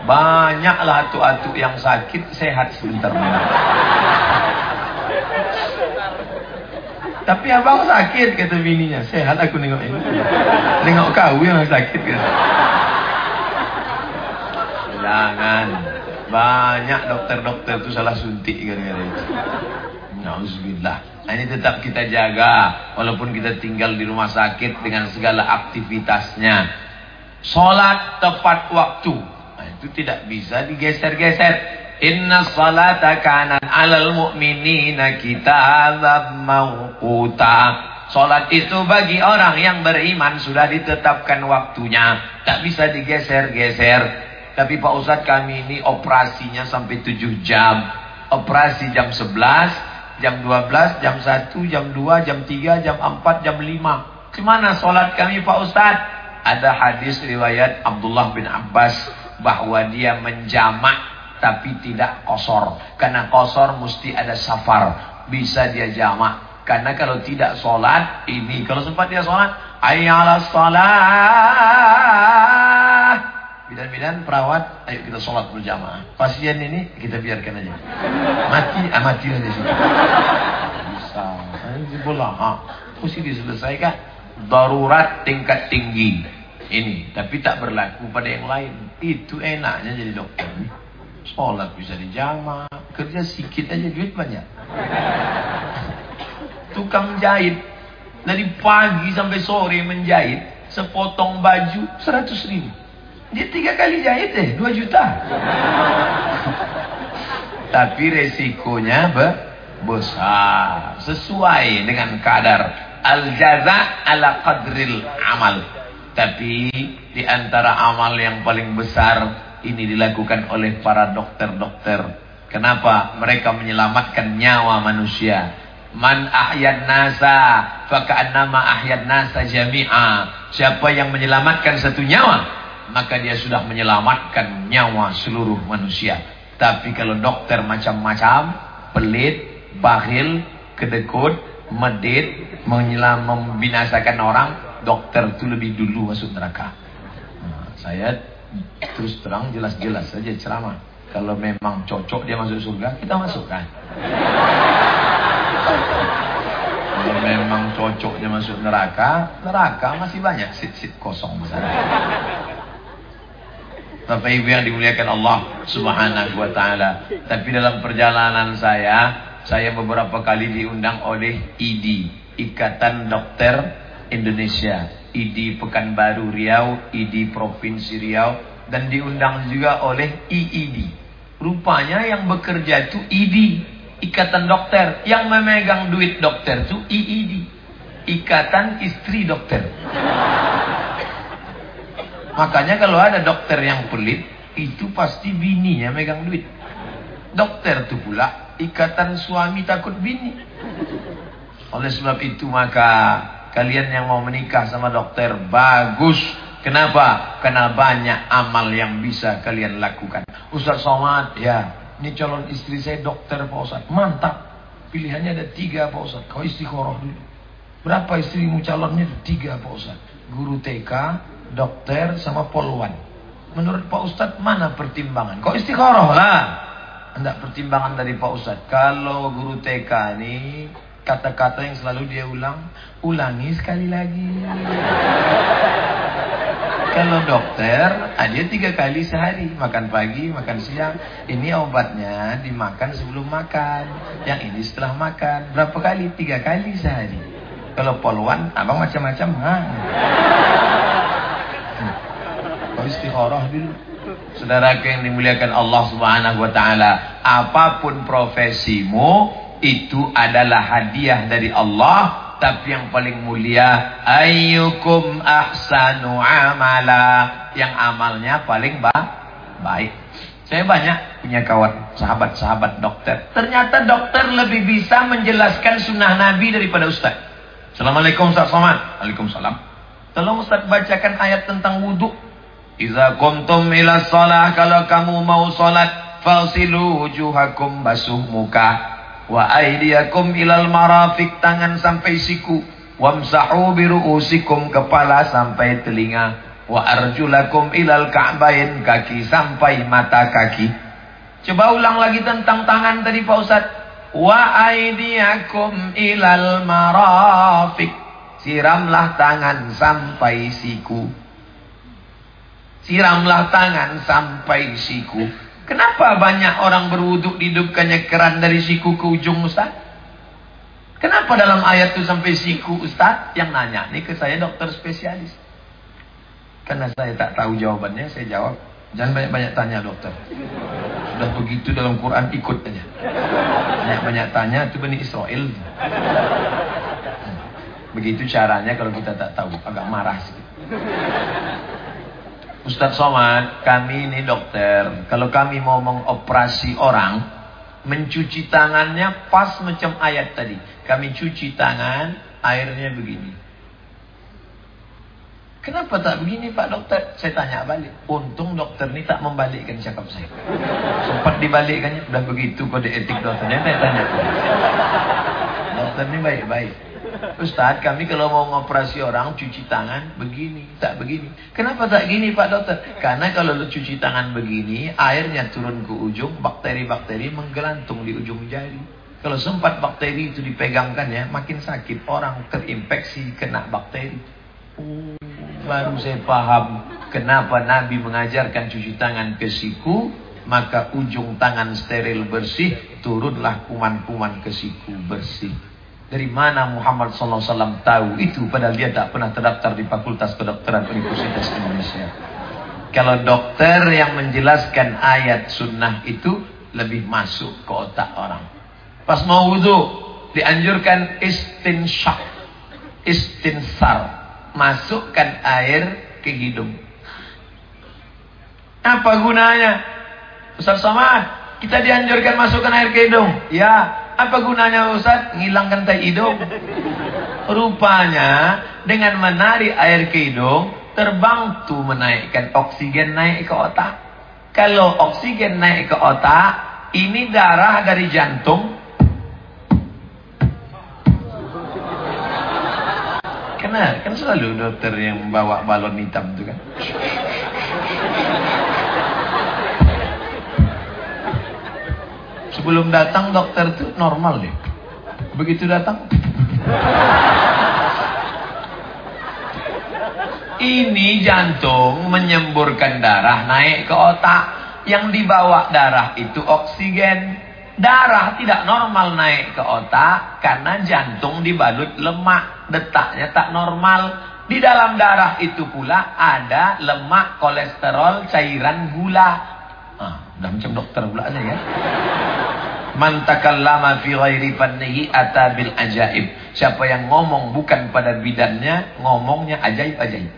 Banyaklah atuk-atuk yang sakit sehat sebentar. Tapi abang sakit kata bininya. Sehat aku nengok ini. Nengok kau yang sakit kan. Jangan. Banyak dokter-dokter itu salah suntik gara-gara itu. Nauzubillah. Nah, ini tetap kita jaga walaupun kita tinggal di rumah sakit dengan segala aktivitasnya. Salat tepat waktu itu tidak bisa digeser-geser. Inna salata kanan alal mu'minina kitaban mawquta. Salat itu bagi orang yang beriman sudah ditetapkan waktunya. Tak bisa digeser-geser. Tapi Pak Ustadz kami ini operasinya sampai 7 jam. Operasi jam 11, jam 12, jam 1, jam 2, jam 3, jam 4, jam 5. Gimana sholat kami Pak Ustadz? Ada hadis riwayat Abdullah bin Abbas bahwa dia menjamak tapi tidak kosor. Karena kosor mesti ada safar. Bisa dia jamak. Karena kalau tidak sholat, ini. Kalau sempat dia sholat, ayyala sholat. Bidan-bidan perawat, ayo kita sholat berjamaah. Pasien ini kita biarkan aja. Mati, ah, mati aja sih. Bisa. Ini. Ha. Mesti diselesaikan. Darurat tingkat tinggi ini tapi tak berlaku pada yang lain itu enaknya jadi dokter sholat bisa dijama kerja sedikit aja duit banyak tukang jahit dari pagi sampai sore menjahit sepotong baju seratus ribu Dia tiga kali jahit deh, dua juta. Tapi resikonya be besar. Sesuai dengan kadar. Al-jaza ala qadril amal. Tapi di antara amal yang paling besar ini dilakukan oleh para dokter-dokter. Kenapa? Mereka menyelamatkan nyawa manusia. Man ahyad nasa faka'annama ahyad nasa jami'a. Siapa yang menyelamatkan satu nyawa, maka dia sudah menyelamatkan nyawa seluruh manusia. Tapi kalau dokter macam-macam, pelit, bakhil, kedekut, medit, membinasakan orang, dokter itu lebih dulu masuk neraka. Nah, saya terus terang jelas-jelas saja ceramah. Kalau memang cocok dia masuk surga, kita masukkan. Kalau memang cocok dia masuk neraka, neraka masih banyak sit-sit kosong besar. Bapak Ibu yang dimuliakan Allah Subhanahu wa taala. Tapi dalam perjalanan saya, saya beberapa kali diundang oleh ID, Ikatan Dokter Indonesia, ID Pekanbaru Riau, ID Provinsi Riau dan diundang juga oleh IID. Rupanya yang bekerja itu ID, Ikatan Dokter, yang memegang duit dokter itu IID, Ikatan Istri Dokter. Makanya kalau ada dokter yang pelit, itu pasti bininya megang duit. Dokter itu pula ikatan suami takut bini. Oleh sebab itu maka kalian yang mau menikah sama dokter bagus. Kenapa? Karena banyak amal yang bisa kalian lakukan. Ustaz Somad, ya, ini calon istri saya dokter Pak Ustaz. Mantap. Pilihannya ada tiga Pak Ustaz. Kau istiqoroh dulu. Berapa istrimu calonnya? Tiga Pak Ustaz. Guru TK, dokter sama polwan. Menurut Pak Ustadz mana pertimbangan? Kok istikharah lah. Tidak pertimbangan dari Pak Ustadz. Kalau guru TK ini kata-kata yang selalu dia ulang, ulangi sekali lagi. Kalau dokter, ada tiga kali sehari. Makan pagi, makan siang. Ini obatnya dimakan sebelum makan. Yang ini setelah makan. Berapa kali? Tiga kali sehari. Kalau polwan, abang macam-macam. Ha? Kau istikharah dulu. Saudara yang dimuliakan Allah Subhanahu wa taala, apa pun profesimu itu adalah hadiah dari Allah, tapi yang paling mulia ayyukum ahsanu amala, yang amalnya paling ba baik. Saya banyak punya kawan sahabat-sahabat dokter. Ternyata dokter lebih bisa menjelaskan sunnah Nabi daripada ustaz. Assalamualaikum Ustaz Somad. Waalaikumsalam. Tolong Ustaz bacakan ayat tentang wudhu. Iza kuntum ila salah kalau kamu mau salat falsilu wujuhakum basuh muka wa aydiyakum ilal marafiq tangan sampai siku wamsahu biruusikum kepala sampai telinga wa arjulakum ilal ka'bain kaki sampai mata kaki. Coba ulang lagi tentang tangan tadi Pak Ustaz. Wa aydiyakum ilal marafiq. Siramlah tangan sampai siku. Siramlah tangan sampai siku. Kenapa banyak orang berwuduk dihidupkannya keran dari siku ke ujung Ustaz? Kenapa dalam ayat itu sampai siku Ustaz? Yang nanya ini ke saya dokter spesialis. Karena saya tak tahu jawabannya, saya jawab. Jangan banyak-banyak tanya dokter. Sudah begitu dalam Quran ikut aja. Banyak-banyak tanya itu Bani Israel. Begitu caranya kalau kita tak tahu. Agak marah sedikit. Ustadz Somad, kami ini dokter. Kalau kami mau mengoperasi orang, mencuci tangannya pas macam ayat tadi. Kami cuci tangan, airnya begini. Kenapa tak begini Pak Dokter? Saya tanya balik. Untung dokter ini tak membalikkan cakap saya. Sempat dibalikkannya. Udah begitu kode etik dokternya. Saya tanya. Dokter ini baik-baik. Ustaz, kami kalau mau ngoperasi orang cuci tangan begini, tak begini. Kenapa tak gini Pak Dokter? Karena kalau lu cuci tangan begini, airnya turun ke ujung, bakteri-bakteri menggelantung di ujung jari. Kalau sempat bakteri itu dipegangkan ya, makin sakit. Orang terinfeksi kena bakteri. Oh, baru saya paham kenapa Nabi mengajarkan cuci tangan ke siku, maka ujung tangan steril bersih, turunlah kuman-kuman ke siku bersih. Dari mana Muhammad SAW tahu itu padahal dia tak pernah terdaftar di Fakultas Kedokteran Universitas Indonesia. Kalau dokter yang menjelaskan ayat sunnah itu lebih masuk ke otak orang. Pas mau wudhu, dianjurkan istinshak, istinsar. Masukkan air ke hidung. Apa gunanya? Ustaz Somad, kita dianjurkan masukkan air ke hidung. Ya, apa gunanya Ustaz? Ngilangkan tai hidung. Rupanya dengan menarik air ke hidung terbantu menaikkan oksigen naik ke otak. Kalau oksigen naik ke otak, ini darah dari jantung. Kenal, kan selalu dokter yang bawa balon hitam itu kan. Sebelum datang dokter itu normal deh. Begitu datang. Ini jantung menyemburkan darah naik ke otak. Yang dibawa darah itu oksigen. Darah tidak normal naik ke otak karena jantung dibalut lemak. Detaknya tak normal. Di dalam darah itu pula ada lemak, kolesterol, cairan gula. Ah, udah macam dokter pula aja ya. Man takallama fi ghairi fannihi atabil ajaib. Siapa yang ngomong bukan pada bidannya, ngomongnya ajaib-ajaib.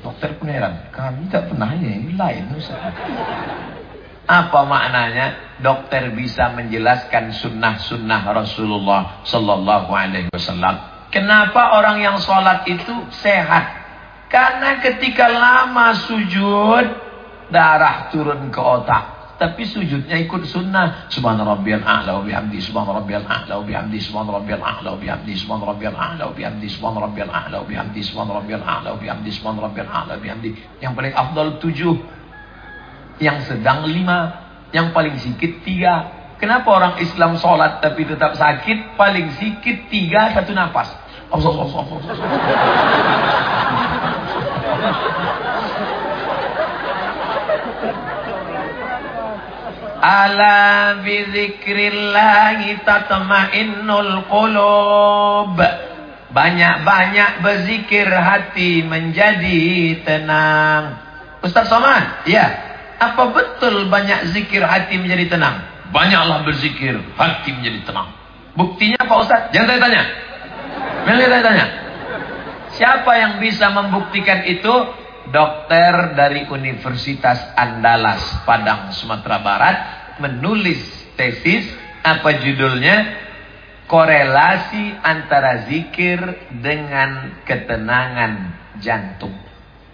Dokter pun heran, kami tak pernah ya, ini lain. Apa maknanya? Dokter bisa menjelaskan sunnah-sunnah Rasulullah Sallallahu Alaihi Wasallam. Kenapa orang yang sholat itu sehat? Karena ketika lama sujud, darah turun ke otak. Tapi sujudnya ikut sunnah. Subhana rabbiyal a'la wa bihamdi. Subhana rabbiyal a'la wa bihamdi. Subhana rabbiyal a'la wa bihamdi. Subhana rabbiyal a'la wa bihamdi. Subhana rabbiyal a'la wa bihamdi. Subhana rabbiyal a'la wa bihamdi. Subhana rabbiyal a'la wa bihamdi. Yang paling afdal tujuh. Yang sedang lima. Yang paling sikit tiga. Kenapa orang Islam sholat tapi tetap sakit? Paling sikit tiga satu nafas. Ala bizikrillahi tatma'innul qulub. Banyak-banyak berzikir hati menjadi tenang. Ustaz Somad, ya. Apa betul banyak zikir hati menjadi tenang? Banyaklah berzikir, hati menjadi tenang. Buktinya Pak Ustaz? Jangan saya tanya. Jangan saya tanya. Siapa yang bisa membuktikan itu? Dokter dari Universitas Andalas Padang Sumatera Barat menulis tesis apa judulnya? Korelasi antara zikir dengan ketenangan jantung.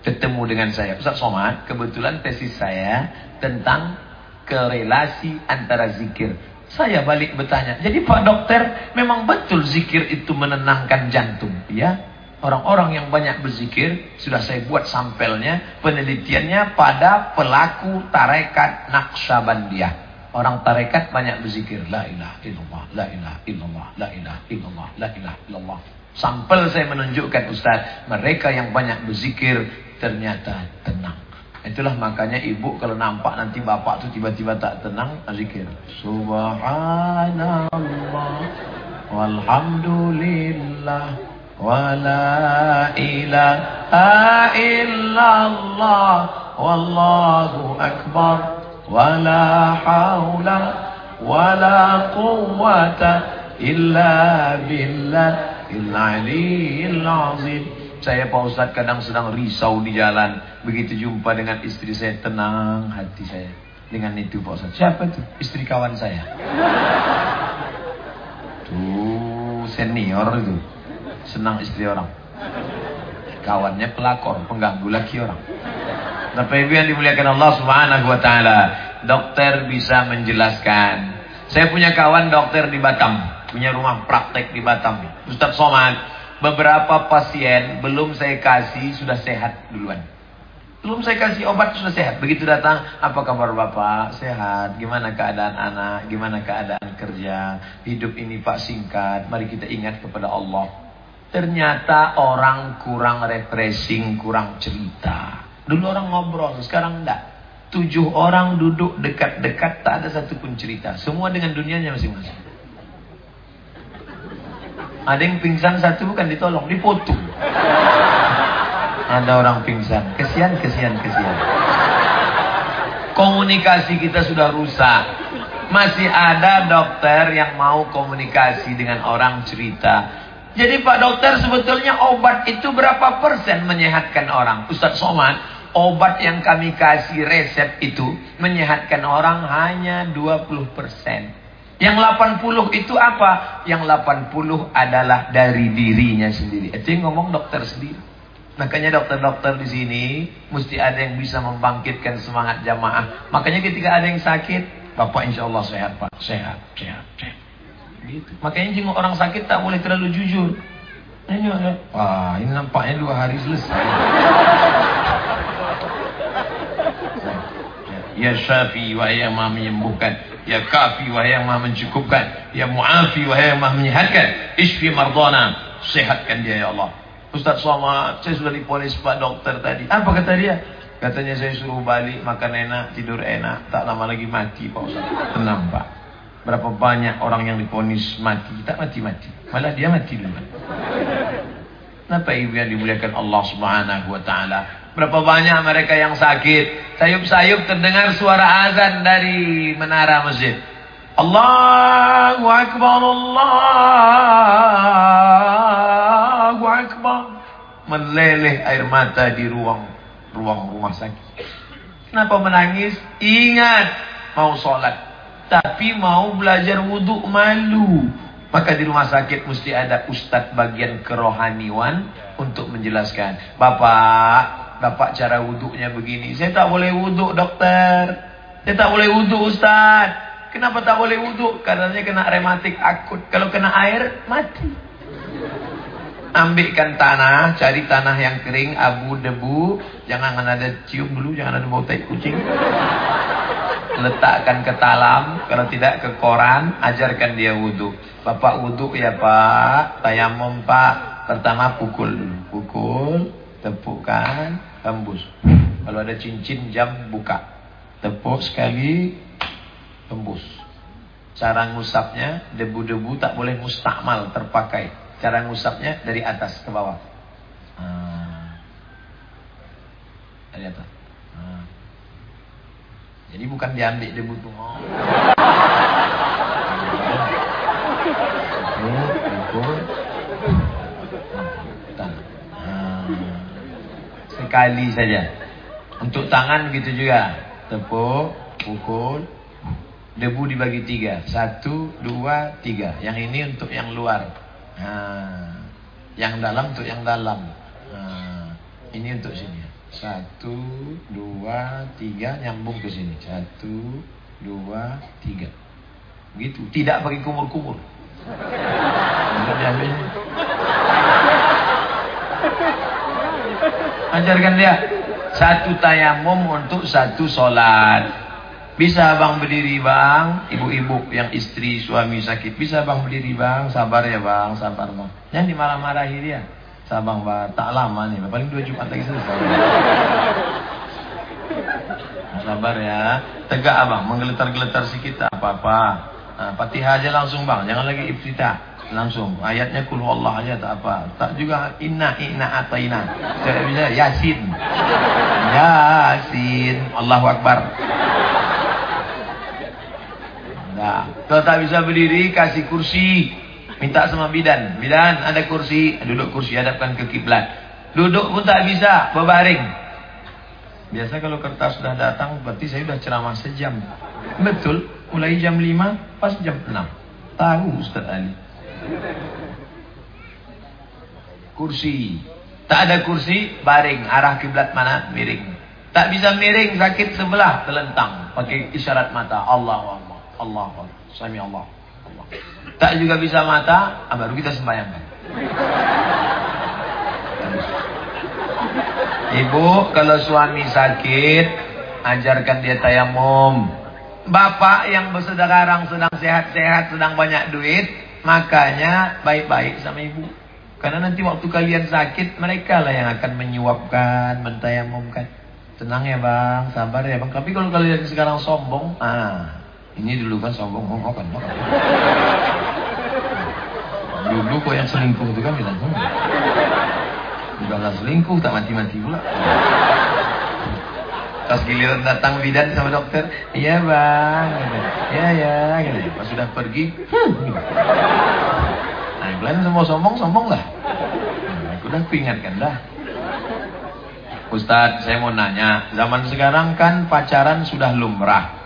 Ketemu dengan saya. Ustaz Somad kebetulan tesis saya tentang korelasi antara zikir. Saya balik bertanya jadi Pak Dokter memang betul zikir itu menenangkan jantung? Ya Orang-orang yang banyak berzikir, sudah saya buat sampelnya, penelitiannya pada pelaku tarekat Naqsyabandiyah. Orang tarekat banyak berzikir. La ilaha illallah, la ilaha illallah, la ilaha illallah, la ilaha illallah. Sampel saya menunjukkan Ustaz, mereka yang banyak berzikir ternyata tenang. Itulah makanya ibu kalau nampak nanti bapak tu tiba-tiba tak tenang, zikir. Subhanallah, walhamdulillah. ولا إله إلا الله والله أكبر ولا حول ولا قوة إلا بالله العلي العظيم Saya Pak Ustadz kadang sedang risau di jalan. Begitu jumpa dengan istri saya, tenang hati saya. Dengan itu Pak Ustadz. Siapa itu? Istri kawan saya. Tuh, senior itu senang istri orang. Kawannya pelakor, pengganggu laki orang. Bapak Ibu yang dimuliakan Allah Subhanahu wa taala, dokter bisa menjelaskan. Saya punya kawan dokter di Batam, punya rumah praktek di Batam. Ustaz Somad, beberapa pasien belum saya kasih sudah sehat duluan. Belum saya kasih obat sudah sehat. Begitu datang, apa kabar Bapak? Sehat. Gimana keadaan anak? Gimana keadaan kerja? Hidup ini Pak singkat. Mari kita ingat kepada Allah. Ternyata orang kurang refreshing, kurang cerita. Dulu orang ngobrol, sekarang enggak. Tujuh orang duduk dekat-dekat, tak ada satupun cerita. Semua dengan dunianya masing-masing. Ada yang pingsan satu bukan ditolong, dipoto. Ada orang pingsan. Kesian, kesian, kesian. Komunikasi kita sudah rusak. Masih ada dokter yang mau komunikasi dengan orang cerita. Jadi Pak Dokter sebetulnya obat itu berapa persen menyehatkan orang? Ustaz Somad, obat yang kami kasih resep itu menyehatkan orang hanya 20 persen. Yang 80 itu apa? Yang 80 adalah dari dirinya sendiri. Itu yang ngomong dokter sendiri. Makanya dokter-dokter di sini mesti ada yang bisa membangkitkan semangat jamaah. Makanya ketika ada yang sakit, Bapak insya Allah sehat Pak. Sehat, sehat, sehat. Gitu. Makanya jenguk orang sakit tak boleh terlalu jujur. Ini, wah ini nampaknya dua hari selesai. Ya Syafi wahai yang maha menyembuhkan. Ya Kafi wahai yang maha mencukupkan. Ya Mu'afi wahai yang maha menyehatkan. Ishfi mardana Sehatkan dia ya Allah. Ustaz Somad Saya sudah dipolis Pak Dokter tadi. Apa kata dia? Katanya saya suruh balik Makan enak, tidur enak. Tak lama lagi mati Pak Ustaz. Tenang Pak Berapa banyak orang yang diponis mati Tak mati-mati Malah dia mati dulu Kenapa ibu yang dimuliakan Allah Subhanahu wa taala Berapa banyak mereka yang sakit. Sayup-sayup terdengar suara azan dari menara masjid. Allahu Akbar, Allahu Akbar. Meleleh air mata di ruang ruang rumah sakit. Kenapa menangis? Ingat mau sholat. Tapi mau belajar wudhu malu. Maka di rumah sakit mesti ada ustadz bagian kerohaniwan untuk menjelaskan. Bapak, Bapak cara wuduknya begini. Saya tak boleh wuduk dokter. Saya tak boleh wuduk ustaz. Kenapa tak boleh wuduk? Karena saya kena rematik akut. Kalau kena air, mati. Ambilkan tanah, cari tanah yang kering, abu, debu. Jangan ada cium dulu, jangan ada bau tai kucing. Letakkan ke talam, kalau tidak ke koran, ajarkan dia wuduk. Bapak wuduk ya pak, tayamum pak. Pertama pukul dulu, pukul, tepukkan, tembus. Kalau ada cincin jam buka. Tepuk sekali, tembus. Cara ngusapnya, debu-debu tak boleh mustakmal, terpakai. Cara ngusapnya dari atas ke bawah. Ah. Dari atas. Jadi bukan diambil debu. Oh. Pukul, sekali saja. Untuk tangan gitu juga. Tepuk, pukul, debu dibagi tiga. Satu, dua, tiga. Yang ini untuk yang luar. Nah, yang dalam untuk yang dalam. Nah, ini untuk sini. Satu, dua, tiga, nyambung ke sini. Satu, dua, tiga. Begitu. Tidak bagi kumur-kumur. Ajarkan dia. Satu tayamum untuk satu solat. Bisa bang berdiri bang, ibu-ibu yang istri suami sakit. Bisa bang berdiri bang, sabar ya bang, sabar bang. Jangan dimarah-marahi dia. Sabar bang, tak lama nih, paling dua Jumat lagi selesai. Sabar ya, tegak abang, menggeletar-geletar sedikit apa-apa. Nah, fatihah aja langsung bang, jangan lagi iftitah. Langsung. Ayatnya kul Allah aja tak apa. Tak juga inna inna ataina. Tidak bisa yasin. Yasin. Allahu akbar. Nah kalau tak bisa berdiri kasih kursi minta sama bidan bidan ada kursi duduk kursi hadapkan ke kiblat duduk pun tak bisa berbaring biasa kalau kertas sudah datang berarti saya sudah ceramah sejam betul mulai jam 5 pas jam 6 tahu Ustaz Ali Kursi. Tak ada kursi, baring. Arah kiblat mana? Miring. Tak bisa miring, sakit sebelah, telentang. Pakai isyarat mata. Allah Allah. Allah Allah. Sami Allah. Tak juga bisa mata, ah, baru kita sembahyangkan. Ibu, kalau suami sakit, ajarkan dia tayamum. Bapak yang bersekarang sedang sehat-sehat, sedang banyak duit, Makanya baik-baik sama ibu. Karena nanti waktu kalian sakit, mereka lah yang akan menyuapkan, mentayamumkan. Tenang ya bang, sabar ya bang. Tapi kalau kalian sekarang sombong, ah, ini dulu kan sombong, kan, oh, kan. Dulu kok yang selingkuh itu kan bilang, hmm. Udah selingkuh, tak mati-mati pula. Pas giliran datang bidan sama dokter, iya bang, iya ya, gitu. Pas sudah pergi, hmm. nah kalian semua sombong, sombong lah. Nah, aku udah ingatkan dah. Ustadz, saya mau nanya, zaman sekarang kan pacaran sudah lumrah.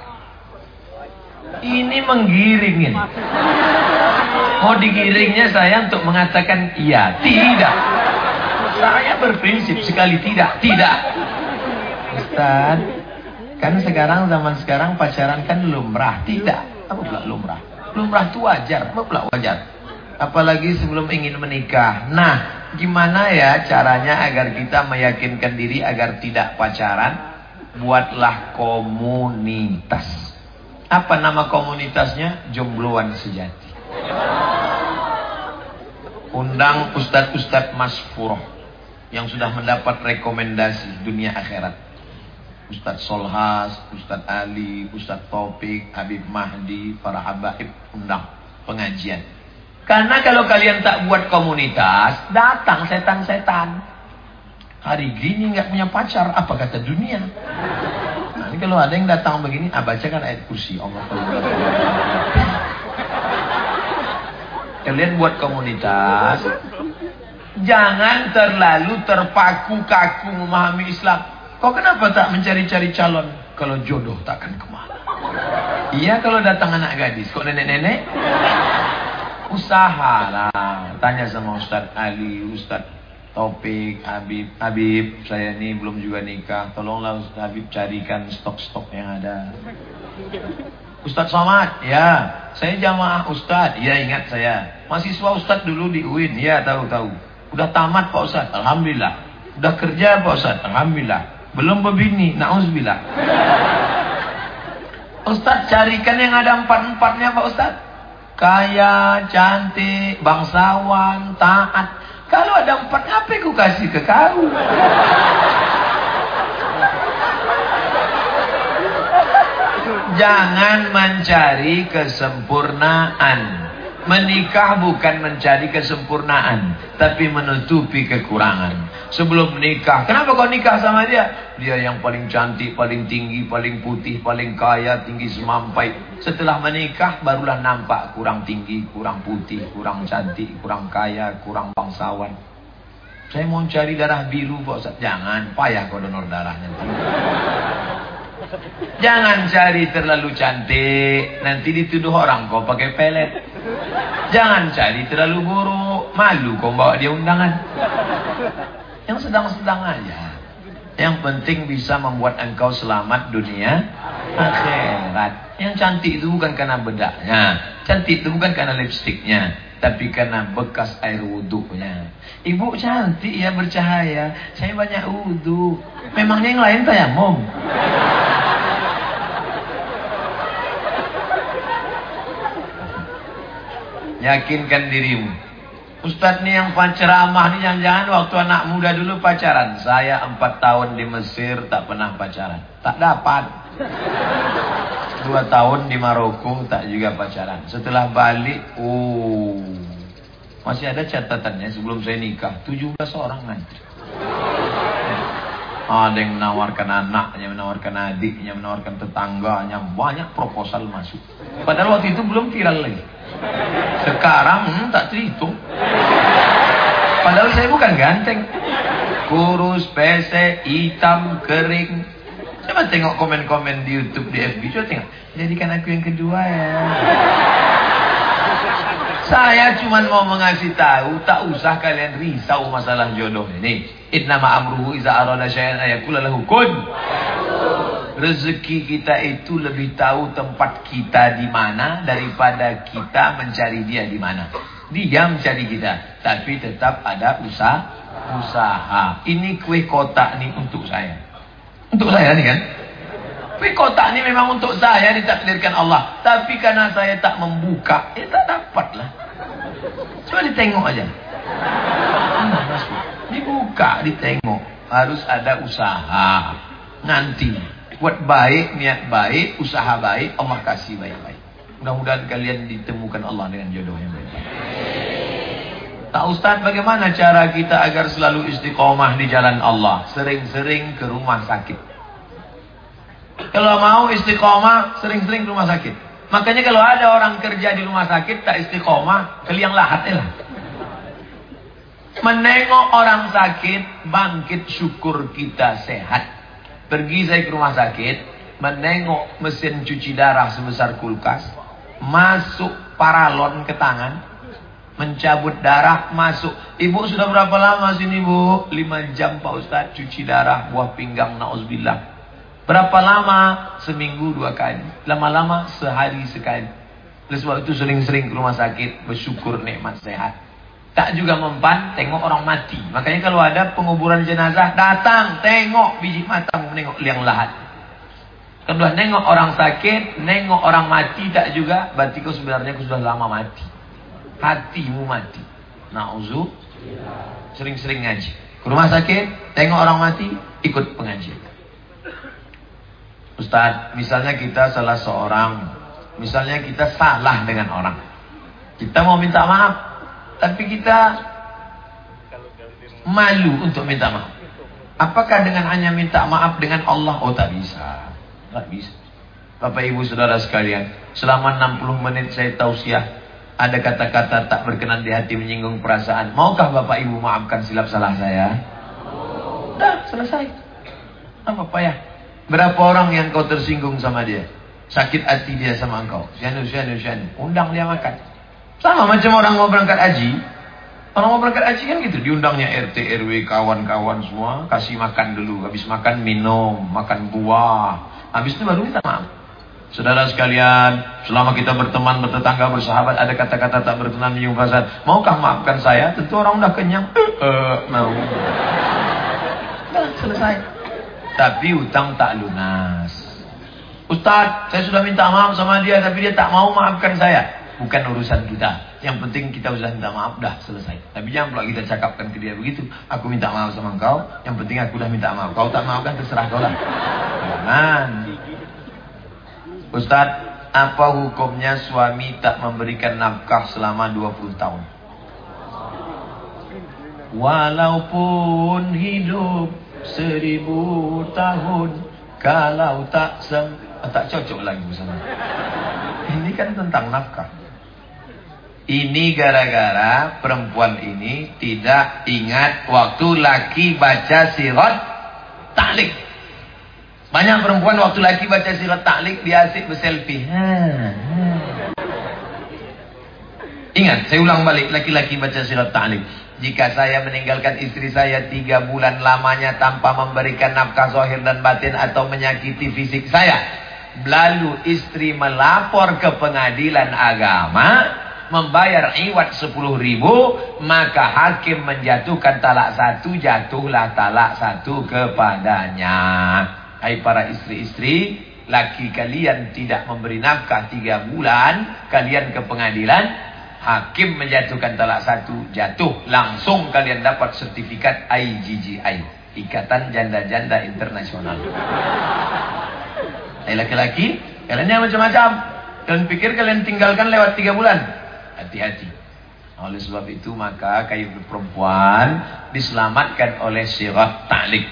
Ini menggiring ini. Mau digiringnya saya untuk mengatakan iya, tidak. Saya berprinsip sekali tidak, tidak. Ustaz, kan sekarang zaman sekarang pacaran kan lumrah. Tidak. Apa pula lumrah? Lumrah itu wajar. Apa pula wajar? Apalagi sebelum ingin menikah. Nah, gimana ya caranya agar kita meyakinkan diri agar tidak pacaran? Buatlah komunitas. Apa nama komunitasnya? Jombloan sejati. Undang ustadz-ustadz masfuroh yang sudah mendapat rekomendasi dunia akhirat. Ustadz Solhas, Ustadz Ali, Ustadz Taufik, Habib Mahdi, para habaib undang pengajian. Karena kalau kalian tak buat komunitas, datang setan-setan. Hari gini nggak punya pacar, apa kata dunia? Nanti kalau ada yang datang begini, ah bacakan ayat kursi Allah. Kalian buat komunitas, jangan terlalu terpaku kaku memahami Islam. Kau kenapa tak mencari-cari calon? Kalau jodoh takkan ke mana. Iya kalau datang anak gadis. Kok nenek-nenek? Usahalah. Tanya sama Ustaz Ali, Ustaz Topik, Habib. Habib, saya ini belum juga nikah. Tolonglah Ustaz Habib carikan stok-stok yang ada. Ustaz Somad, ya. Saya jamaah Ustaz. Ya ingat saya. Mahasiswa Ustaz dulu di UIN. Ya tahu-tahu. Udah tamat Pak Ustaz. Alhamdulillah. Udah kerja Pak Ustaz. Alhamdulillah. Belum berbini, na'udzubillah. Ustaz carikan yang ada empat-empatnya Pak Ustaz. Kaya, cantik, bangsawan, taat. Kalau ada empat, apa aku kasih ke kau? Jangan mencari kesempurnaan. Menikah bukan mencari kesempurnaan, tapi menutupi kekurangan. Sebelum menikah, kenapa kau nikah sama dia? Dia yang paling cantik, paling tinggi, paling putih, paling kaya, tinggi semampai. Setelah menikah, barulah nampak kurang tinggi, kurang putih, kurang cantik, kurang kaya, kurang bangsawan. Saya mau cari darah biru, Pak Ustaz. Jangan, payah kau donor darahnya. Jangan cari terlalu cantik, nanti dituduh orang kau pakai pelet. Jangan cari terlalu buruk, malu kau bawa dia undangan. Yang sedang-sedang aja. Yang penting bisa membuat engkau selamat dunia akhirat. Yang cantik itu bukan karena bedaknya, cantik itu bukan karena lipstiknya, tapi karena bekas air wudhunya. Ibu cantik ya bercahaya, saya banyak wudhu. Memangnya yang lain tayamum? Yakinkan dirimu. Ustadz nih yang penceramah nih jangan-jangan waktu anak muda dulu pacaran. Saya empat tahun di Mesir tak pernah pacaran. Tak dapat. Dua tahun di Maroko tak juga pacaran. Setelah balik, oh. Masih ada catatannya sebelum saya nikah. 17 orang nanti. Ada yang menawarkan anaknya, menawarkan adiknya, menawarkan tetangganya. Banyak proposal masuk. Padahal waktu itu belum viral lagi. Sekarang hmm, tak terhitung. Padahal saya bukan ganteng. Kurus, pesek, hitam, kering. Coba tengok komen-komen di YouTube, di FB. Coba tengok. Jadikan aku yang kedua ya. Saya cuma mau mengasih tahu, tak usah kalian risau masalah jodoh ini. Innama amruhu iza arada syai'an ayakula lahu kun. Rezeki kita itu lebih tahu tempat kita di mana daripada kita mencari dia di mana. Dia mencari kita, tapi tetap ada usaha. Usaha. Ini kue kotak nih untuk saya. Untuk saya nih kan. Kue kotak ini memang untuk saya ditakdirkan Allah. Tapi karena saya tak membuka, ya tak dapat lah. Coba ditengok aja. Dibuka, ditengok. Harus ada usaha. Nanti buat baik, niat baik, usaha baik, Allah kasih baik-baik. Mudah-mudahan kalian ditemukan Allah dengan jodoh yang baik. Tak Ustaz bagaimana cara kita agar selalu istiqomah di jalan Allah? Sering-sering ke rumah sakit. Kalau mau istiqomah, sering-sering ke rumah sakit. Makanya kalau ada orang kerja di rumah sakit tak istiqomah, keliang lahat lah. Menengok orang sakit, bangkit syukur kita sehat. Pergi saya ke rumah sakit, menengok mesin cuci darah sebesar kulkas, masuk paralon ke tangan, mencabut darah masuk. Ibu sudah berapa lama sini bu? Lima jam Pak Ustaz cuci darah buah pinggang nauzubillah. Berapa lama? Seminggu dua kali. Lama-lama sehari sekali. Oleh sebab itu sering-sering ke rumah sakit bersyukur nikmat sehat. Tak juga mempan tengok orang mati. Makanya kalau ada penguburan jenazah datang tengok biji mata menengok liang lahat. Kedua nengok orang sakit, nengok orang mati tak juga berarti kau sebenarnya kau sudah lama mati hatimu mati. Nauzu. Sering-sering ngaji. Ke rumah sakit, tengok orang mati, ikut pengajian. Ustaz, misalnya kita salah seorang, misalnya kita salah dengan orang. Kita mau minta maaf, tapi kita malu untuk minta maaf. Apakah dengan hanya minta maaf dengan Allah? Oh tak bisa. Tak bisa. Bapak ibu saudara sekalian, selama 60 menit saya tausiah ada kata-kata tak berkenan di hati menyinggung perasaan. Maukah Bapak Ibu maafkan silap salah saya? Dah, selesai. Apa payah? Berapa orang yang kau tersinggung sama dia? Sakit hati dia sama engkau. Sianu, sianu, sianu. Undang dia makan. Sama macam orang mau berangkat haji. Orang mau berangkat haji kan gitu. Diundangnya RT, RW, kawan-kawan semua. Kasih makan dulu. Habis makan minum, makan buah. Habis itu baru minta maaf. Saudara sekalian, selama kita berteman, bertetangga, bersahabat, ada kata-kata tak berkenan menyinggung perasaan. Maukah maafkan saya? Tentu orang udah kenyang. Eh, uh, mau. Nah, selesai. Tapi utang tak lunas. Ustaz, saya sudah minta maaf sama dia, tapi dia tak mau maafkan saya. Bukan urusan kita. Yang penting kita sudah minta maaf, dah selesai. Tapi jangan pula kita cakapkan ke dia begitu. Aku minta maaf sama engkau, yang penting aku sudah minta maaf. Kau tak maafkan, terserah kau lah. Jangan. Ustaz, apa hukumnya suami tak memberikan nafkah selama 20 tahun? Walaupun hidup seribu tahun, kalau tak sem... Ah, tak cocok lagi bersama. Ini kan tentang nafkah. Ini gara-gara perempuan ini tidak ingat waktu laki baca sirat taklik. Banyak perempuan waktu laki baca sirat taklik dia asyik berselfie. Ha, ha. Ingat, saya ulang balik laki-laki baca sirat taklik. Jika saya meninggalkan istri saya tiga bulan lamanya tanpa memberikan nafkah zahir dan batin atau menyakiti fisik saya. Lalu istri melapor ke pengadilan agama membayar iwat sepuluh ribu, maka hakim menjatuhkan talak satu, jatuhlah talak satu kepadanya. Hai para istri-istri, laki kalian tidak memberi nafkah tiga bulan, kalian ke pengadilan, hakim menjatuhkan talak satu, jatuh, langsung kalian dapat sertifikat IGGI, Ikatan Janda-Janda Internasional. Hai laki-laki, kalian yang macam-macam. Kalian pikir kalian tinggalkan lewat tiga bulan. Hati-hati. Oleh sebab itu maka kayu perempuan diselamatkan oleh syirat ta'lik.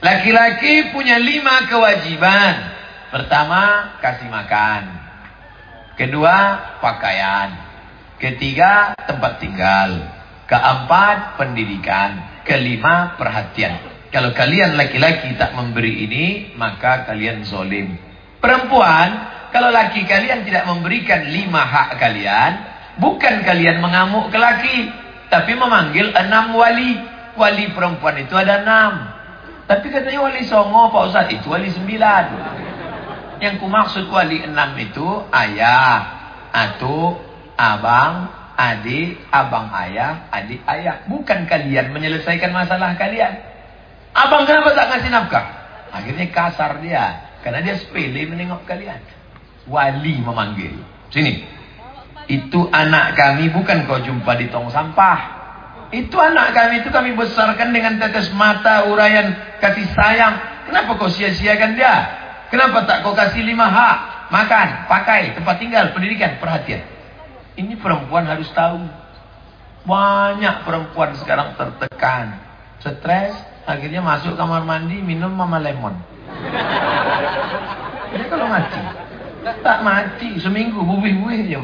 Laki-laki punya lima kewajiban. Pertama, kasih makan. Kedua, pakaian. Ketiga, tempat tinggal. Keempat, pendidikan. Kelima, perhatian. Kalau kalian laki-laki tak memberi ini, maka kalian zolim. Perempuan, kalau laki kalian tidak memberikan lima hak kalian, bukan kalian mengamuk ke laki, tapi memanggil enam wali. Wali perempuan itu ada enam. Tapi katanya wali songo Pak Ustaz itu wali sembilan. Yang ku maksud wali enam itu ayah, atuk, abang, adik, abang ayah, adik ayah. Bukan kalian menyelesaikan masalah kalian. Abang kenapa tak ngasih nafkah? Akhirnya kasar dia. Karena dia sepele menengok kalian. Wali memanggil. Sini. Itu anak kami bukan kau jumpa di tong sampah. Itu anak kami itu kami besarkan dengan tetes mata, urayan kasih sayang. Kenapa kau sia-siakan dia? Kenapa tak kau kasih lima hak? Makan, pakai, tempat tinggal, pendidikan, perhatian. Ini perempuan harus tahu. Banyak perempuan sekarang tertekan, stres, akhirnya masuk kamar mandi minum mama lemon. Ini kalau mati, tak mati seminggu buih-buih aja.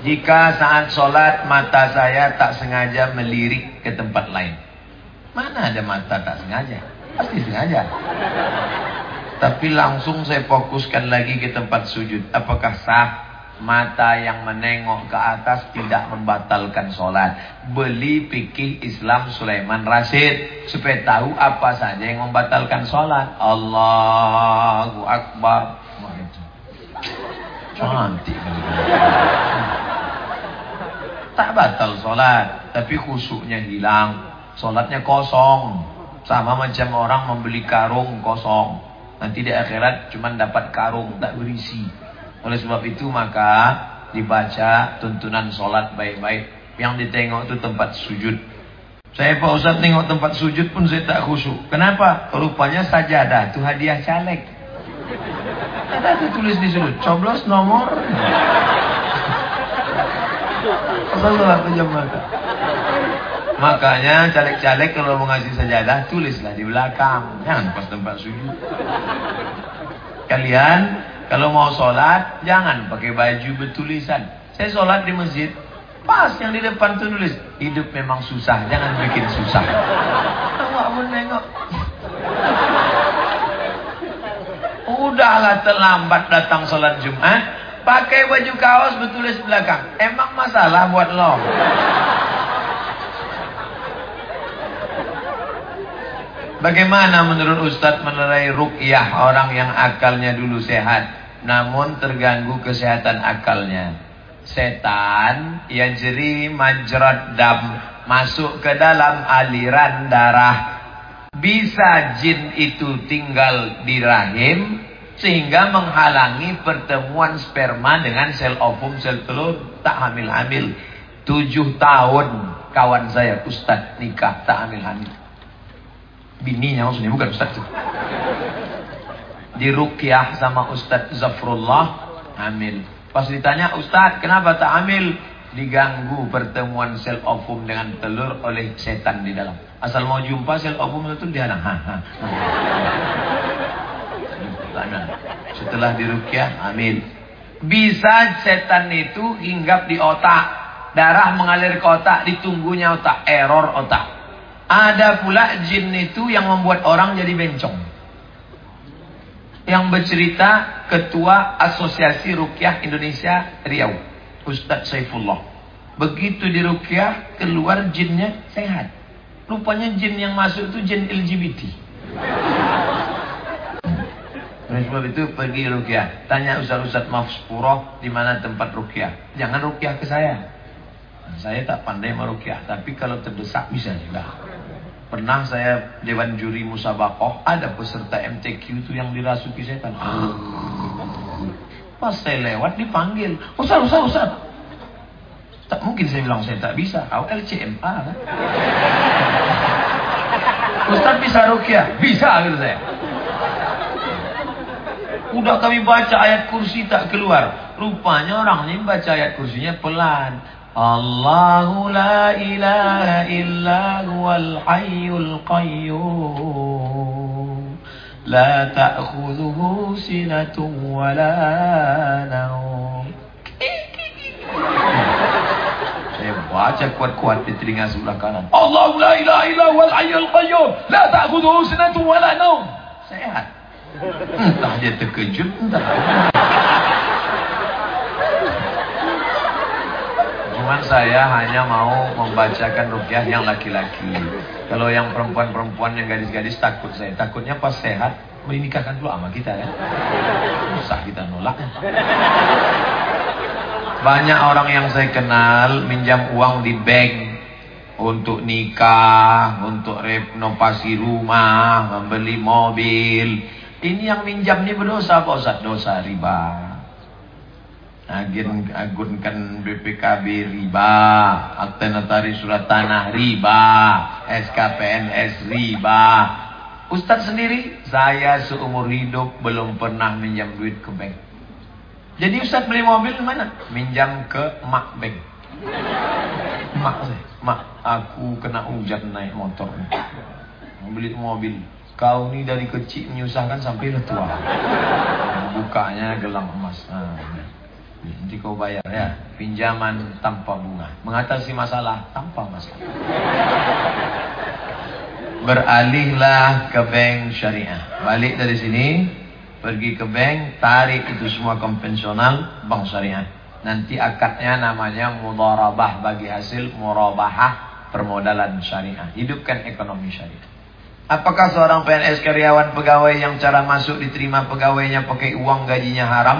Jika saat sholat mata saya tak sengaja melirik ke tempat lain. Mana ada mata tak sengaja? Pasti sengaja. Tapi langsung saya fokuskan lagi ke tempat sujud. Apakah sah? Mata yang menengok ke atas tidak membatalkan sholat. Beli pikir Islam Sulaiman Rasid. Supaya tahu apa saja yang membatalkan sholat. Allahu Akbar. Cantik. Tak batal sholat. Tapi khusuknya hilang. Sholatnya kosong. Sama macam orang membeli karung kosong. Nanti di akhirat cuma dapat karung tak berisi. Oleh sebab itu maka dibaca tuntunan sholat baik-baik. Yang ditengok itu tempat sujud. Saya Pak Ustaz tengok tempat sujud pun saya tak khusyuk. Kenapa? Rupanya sajadah itu hadiah caleg. Ada tuh tulis di sudut. Coblos nomor. Pejam mata. Makanya caleg-caleg kalau mau ngasih sajadah tulislah di belakang. Jangan pas tempat sujud. Kalian kalau mau sholat, jangan pakai baju bertulisan. Saya sholat di masjid, pas yang di depan tuh nulis, hidup memang susah, jangan bikin susah. Awak pun nengok. Udahlah terlambat datang sholat Jumat, pakai baju kaos bertulis belakang. Emang masalah buat lo? Bagaimana menurut Ustadz menerai rukyah orang yang akalnya dulu sehat namun terganggu kesehatan akalnya? Setan ya jeri majrad dam masuk ke dalam aliran darah. Bisa jin itu tinggal di rahim sehingga menghalangi pertemuan sperma dengan sel ovum sel telur tak hamil-hamil. Tujuh tahun kawan saya Ustadz nikah tak hamil-hamil bininya maksudnya bukan Ustaz itu. Dirukyah sama Ustaz Zafrullah hamil. Pas ditanya Ustaz kenapa tak hamil? Diganggu pertemuan sel ovum dengan telur oleh setan di dalam. Asal mau jumpa sel ovum itu ha, ha. Setelah dirukyah hamil. Bisa setan itu hinggap di otak. Darah mengalir ke otak, ditunggunya otak, error otak. Ada pula jin itu yang membuat orang jadi bencong. Yang bercerita Ketua Asosiasi Rukyah Indonesia Riau. Ustadz Saifullah. Begitu di Rukyah, keluar jinnya sehat. Rupanya jin yang masuk itu jin LGBT. Oleh sebab itu pergi Rukyah. Tanya Ustaz-Ustaz Mafspuroh di mana tempat Rukyah. Jangan Rukyah ke saya. Saya tak pandai merukyah, tapi kalau terdesak bisa juga. Pernah saya Dewan Juri Musabakoh, ada peserta MTQ itu yang dirasuki setan. Pas saya lewat dipanggil, Ustaz, Ustaz, Ustaz. Tak mungkin saya bilang saya tak bisa. Aku LCMA kan. Ustaz bisa rukyah? Bisa gitu saya. Udah kami baca ayat kursi tak keluar. Rupanya orang ini baca ayat kursinya pelan. الله لا إله إلا هو الحي القيوم لا تأخذه سنة ولا نوم baca kuat-kuat di telinga sebelah kanan. Allah la ilaha illa wal hayyul qayyum. La ta'khudhuhu sinatun wa la naum. Sehat. Entah dia terkejut, entah. Cuman saya hanya mau membacakan rukyah yang laki-laki. Kalau yang perempuan-perempuan yang gadis-gadis takut saya. Takutnya pas sehat menikahkan dulu sama kita ya. Susah kita nolak. Banyak orang yang saya kenal minjam uang di bank untuk nikah, untuk renovasi rumah, membeli mobil. Ini yang minjam ini berdosa Pak Ustaz? Dosa riba agen agunkan BPKB riba, akte notari surat tanah riba, SKPNS riba. Ustadz sendiri, saya seumur hidup belum pernah minjam duit ke bank. Jadi Ustaz beli mobil mana? Minjam ke Mak Bank. Mak Mak, aku kena hujan naik motor. Beli mobil. Kau ini dari kecil menyusahkan sampai tua. Bukanya gelang emas. Nah, nanti kau bayar ya. Pinjaman tanpa bunga. Mengatasi masalah tanpa masalah. Beralihlah ke bank syariah. Balik dari sini. Pergi ke bank. Tarik itu semua konvensional. Bank syariah. Nanti akadnya namanya mudarabah bagi hasil murabahah permodalan syariah. Hidupkan ekonomi syariah. Apakah seorang PNS karyawan pegawai yang cara masuk diterima pegawainya pakai uang gajinya haram?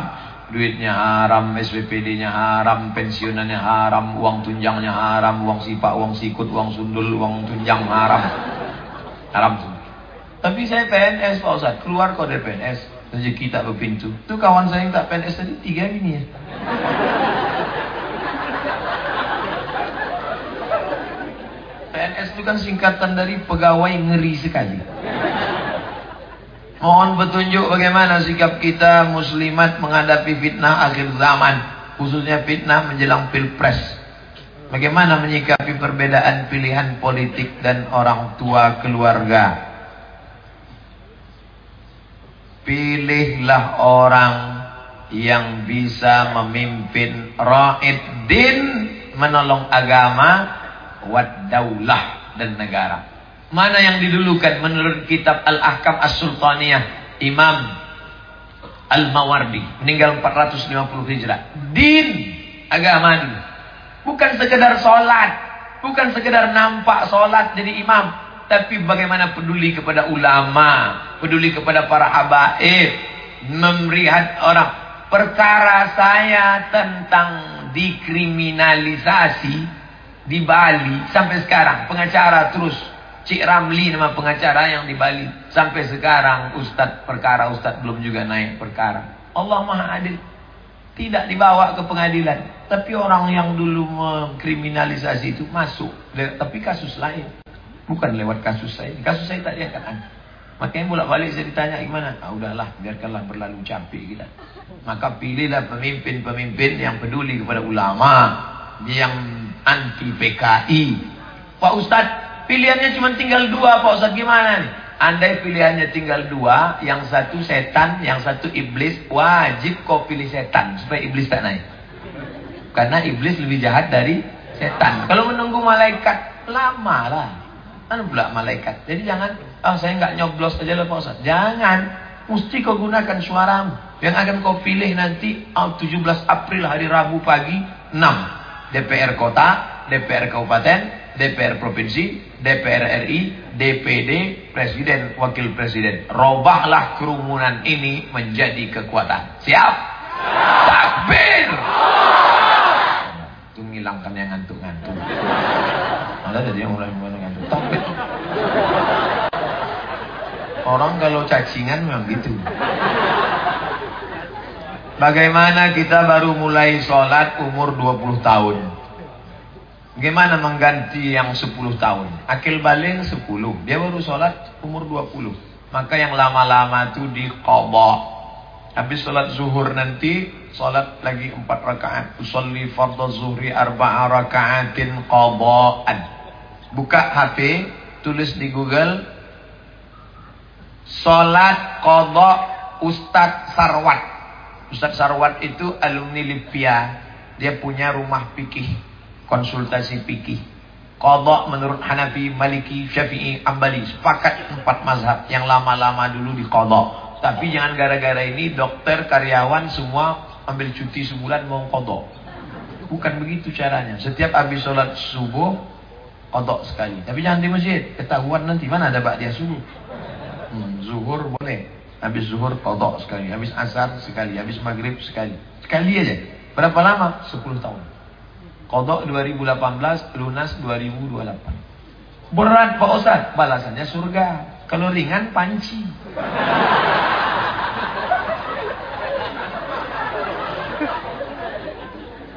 Duitnya haram, SPPD-nya haram, pensiunannya haram, uang tunjangnya haram, uang sipak, uang sikut, uang sundul, uang tunjang haram. Haram semua. Tapi saya PNS Pak Ustaz, keluar dari PNS. Rezeki tak berpintu. Itu kawan saya yang tak PNS tadi, tiga ini ya. PNS itu kan singkatan dari pegawai ngeri sekali. Mohon petunjuk bagaimana sikap kita muslimat menghadapi fitnah akhir zaman. Khususnya fitnah menjelang pilpres. Bagaimana menyikapi perbedaan pilihan politik dan orang tua keluarga. Pilihlah orang yang bisa memimpin raid din menolong agama wad daulah dan negara. Mana yang didulukan menurut kitab Al-Ahkam As-Sultaniyah Imam Al-Mawardi meninggal 450 Hijrah. Din agama dulu. Bukan sekedar sholat, bukan sekedar nampak sholat jadi imam, tapi bagaimana peduli kepada ulama, peduli kepada para habaib, memrihat orang. Perkara saya tentang dikriminalisasi di Bali sampai sekarang pengacara terus Cik Ramli nama pengacara yang di Bali. Sampai sekarang Ustadz perkara Ustadz belum juga naik perkara. Allah Maha Adil. Tidak dibawa ke pengadilan. Tapi orang yang dulu mengkriminalisasi itu masuk. Tapi kasus lain. Bukan lewat kasus saya. Kasus saya tak diangkat. Makanya bolak balik saya ditanya gimana? Ah udahlah biarkanlah berlalu capek kita maka pilihlah pemimpin-pemimpin yang peduli kepada ulama yang anti PKI. Pak Ustadz, pilihannya cuma tinggal dua Pak Ustadz gimana nih? Andai pilihannya tinggal dua, yang satu setan, yang satu iblis, wajib kau pilih setan supaya iblis tak naik. Karena iblis lebih jahat dari setan. Kalau menunggu malaikat, lama lah. Kan pula malaikat. Jadi jangan, oh saya nggak nyoblos aja lah Pak Ustadz. Jangan, mesti kau gunakan suaramu. Yang akan kau pilih nanti oh, 17 April hari Rabu pagi 6. DPR kota, DPR kabupaten, DPR provinsi, DPR RI, DPD, presiden, wakil presiden. Robahlah kerumunan ini menjadi kekuatan. Siap? Takbir! Itu ngilangkan yang ngantuk-ngantuk. Ada jadi yang mulai mulai ngantuk. Takbir. Orang kalau cacingan memang gitu. Bagaimana kita baru mulai sholat umur 20 tahun. Bagaimana mengganti yang 10 tahun. Akil balik 10. Dia baru sholat umur 20. Maka yang lama-lama itu di qadha. Habis sholat zuhur nanti, sholat lagi 4 rakaat. Usalli fardhu zuhri arba'a raka'atin qadha'an. Buka HP, tulis di Google. Sholat qadha Ustadz Sarwat. Ustaz Sarwat itu alumni Lipia. Dia punya rumah pikih, konsultasi pikih. Kodok menurut Hanafi, Maliki, Syafi'i, Ambali. Sepakat empat mazhab yang lama-lama dulu di kodok. Tapi jangan gara-gara ini dokter, karyawan semua ambil cuti sebulan mau kodok. Bukan begitu caranya. Setiap habis sholat subuh, kodok sekali. Tapi jangan di masjid. Ketahuan nanti mana ada dia subuh. Hmm, zuhur boleh. Habis zuhur kodok sekali, habis asar sekali, habis maghrib sekali. Sekali aja. Berapa lama? 10 tahun. Kodok 2018, lunas 2028. Berat Pak Ustaz, balasannya surga. Kalau ringan panci.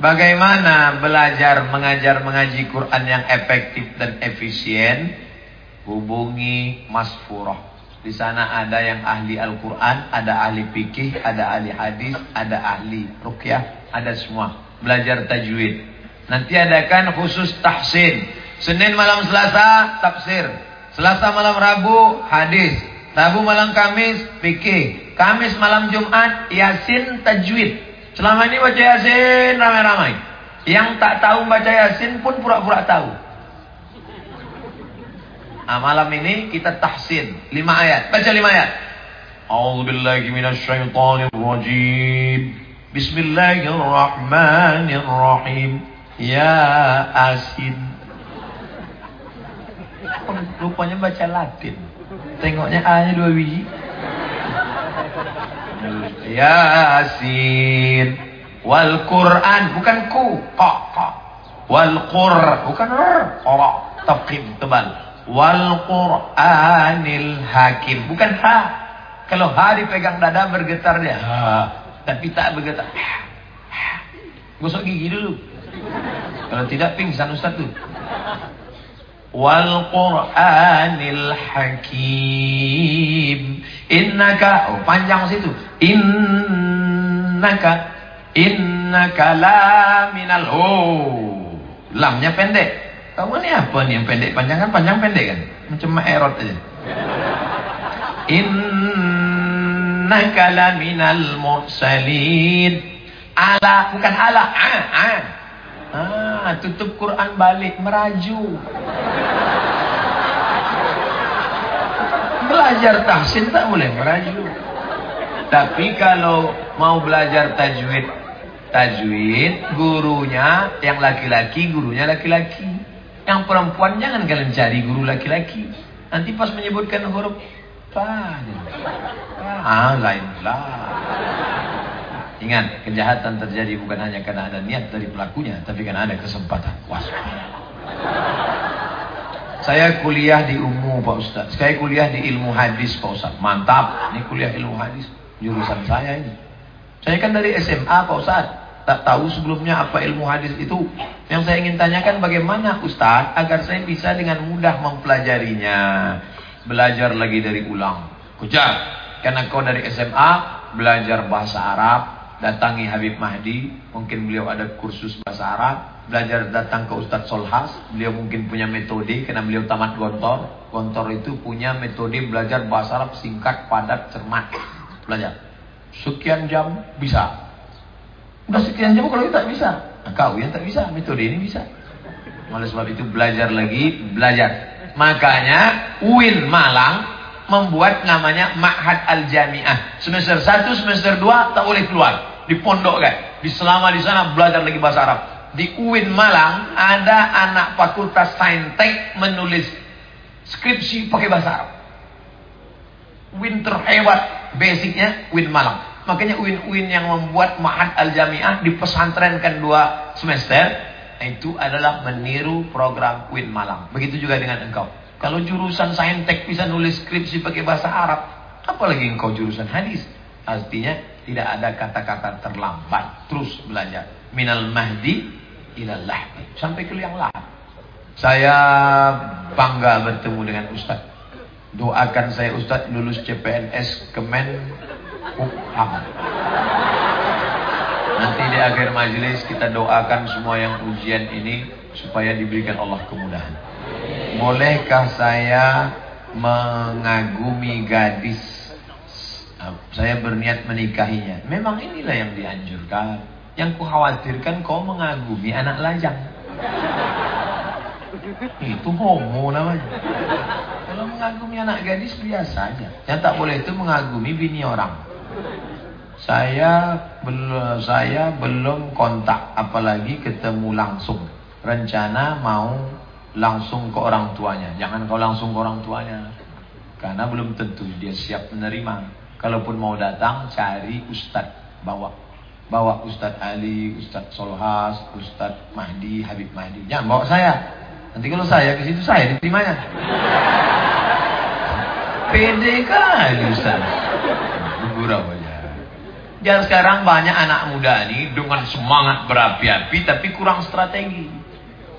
Bagaimana belajar mengajar mengaji Quran yang efektif dan efisien? Hubungi Mas Furoh Di sana ada yang ahli Al-Quran, ada ahli fikih, ada ahli hadis, ada ahli rukyah, ada semua. Belajar tajwid. Nanti adakan khusus tahsin. Senin malam Selasa, tafsir. Selasa malam Rabu, hadis. Rabu malam Kamis, fikih. Kamis malam Jumat, Yasin, tajwid. Selama ini baca Yasin ramai-ramai. Yang tak tahu baca Yasin pun pura-pura tahu. Nah, malam ini kita tahsin lima ayat. Baca lima ayat. A'udzubillahi. Bismillahirrahmanirrahim. Ya Asin. Rupanya baca Latin. Tengoknya A-nya dua biji. Ya Asin. Wal Quran bukan ku, kok, kok. Wal Qur bukan r, kok, tafkhim tebal wal Qur'anil Hakim. Bukan ha. Kalau ha dipegang dada bergetar dia. Ha. Tapi tak bergetar. Gosok gigi dulu. Kalau tidak pingsan Ustaz tu. Wal Qur'anil Hakim. Innaka oh, panjang situ. Innaka innaka la minal oh. Lamnya pendek. Kamu ini apa nih yang pendek panjang kan panjang pendek kan? Macam erot aja. Innaka laminal mursalin. Ala bukan ala. Ah, ah. Ah, tutup Quran balik meraju. Belajar tahsin tak boleh meraju. Tapi kalau mau belajar tajwid, tajwid gurunya yang laki-laki, gurunya laki-laki. Yang perempuan jangan kalian cari guru laki-laki. Nanti pas menyebutkan huruf pa, ah lain lah. Ingat, kejahatan terjadi bukan hanya karena ada niat dari pelakunya, tapi karena ada kesempatan. Waspada. Saya kuliah di umum Pak Ustaz. Saya kuliah di ilmu hadis Pak Ustaz. Mantap. Ini kuliah ilmu hadis. Jurusan saya ini. Saya kan dari SMA Pak Ustaz tak tahu sebelumnya apa ilmu hadis itu. Yang saya ingin tanyakan bagaimana Ustaz agar saya bisa dengan mudah mempelajarinya. Belajar lagi dari ulang. Kejar. Karena kau dari SMA belajar bahasa Arab, datangi Habib Mahdi, mungkin beliau ada kursus bahasa Arab, belajar datang ke Ustadz Solhas, beliau mungkin punya metode karena beliau tamat Gontor. Gontor itu punya metode belajar bahasa Arab singkat, padat, cermat. Belajar. Sekian jam bisa. Udah sekian jam kalau kita bisa. Nah, kau yang tak bisa, metode ini bisa. Oleh sebab itu belajar lagi, belajar. Makanya UIN Malang membuat namanya Ma'had Al-Jami'ah. Semester 1, semester 2 tak boleh keluar. Di pondok kan. Di selama di sana belajar lagi bahasa Arab. Di UIN Malang ada anak fakultas saintek menulis skripsi pakai bahasa Arab. UIN terhebat basicnya UIN Malang. Makanya UIN-UIN yang membuat Ma'had Al-Jami'ah dipesantrenkan dua semester. Itu adalah meniru program UIN Malang. Begitu juga dengan engkau. Kalau jurusan saintek bisa nulis skripsi pakai bahasa Arab. Apalagi engkau jurusan hadis. Artinya tidak ada kata-kata terlambat. Terus belajar. Minal mahdi ilal. Sampai ke liang lahat. Saya bangga bertemu dengan Ustaz. Doakan saya Ustaz lulus CPNS Kemen Hukum. Nanti di akhir majelis kita doakan semua yang ujian ini supaya diberikan Allah kemudahan. Bolehkah saya mengagumi gadis? Saya berniat menikahinya. Memang inilah yang dianjurkan. Yang kukhawatirkan kau mengagumi anak lajang. Itu homo namanya. Kalau mengagumi anak gadis biasa aja. Yang tak boleh itu mengagumi bini orang. Saya belum saya belum kontak apalagi ketemu langsung. Rencana mau langsung ke orang tuanya. Jangan kau langsung ke orang tuanya. Karena belum tentu dia siap menerima. Kalaupun mau datang cari ustadz bawa. Bawa Ustadz Ali, Ustadz Solhas, Ustadz Mahdi, Habib Mahdi. Jangan bawa saya. Nanti kalau saya ke situ saya diterimanya. Pede kali Ustaz gurau aja. Dan sekarang banyak anak muda ini dengan semangat berapi-api tapi kurang strategi.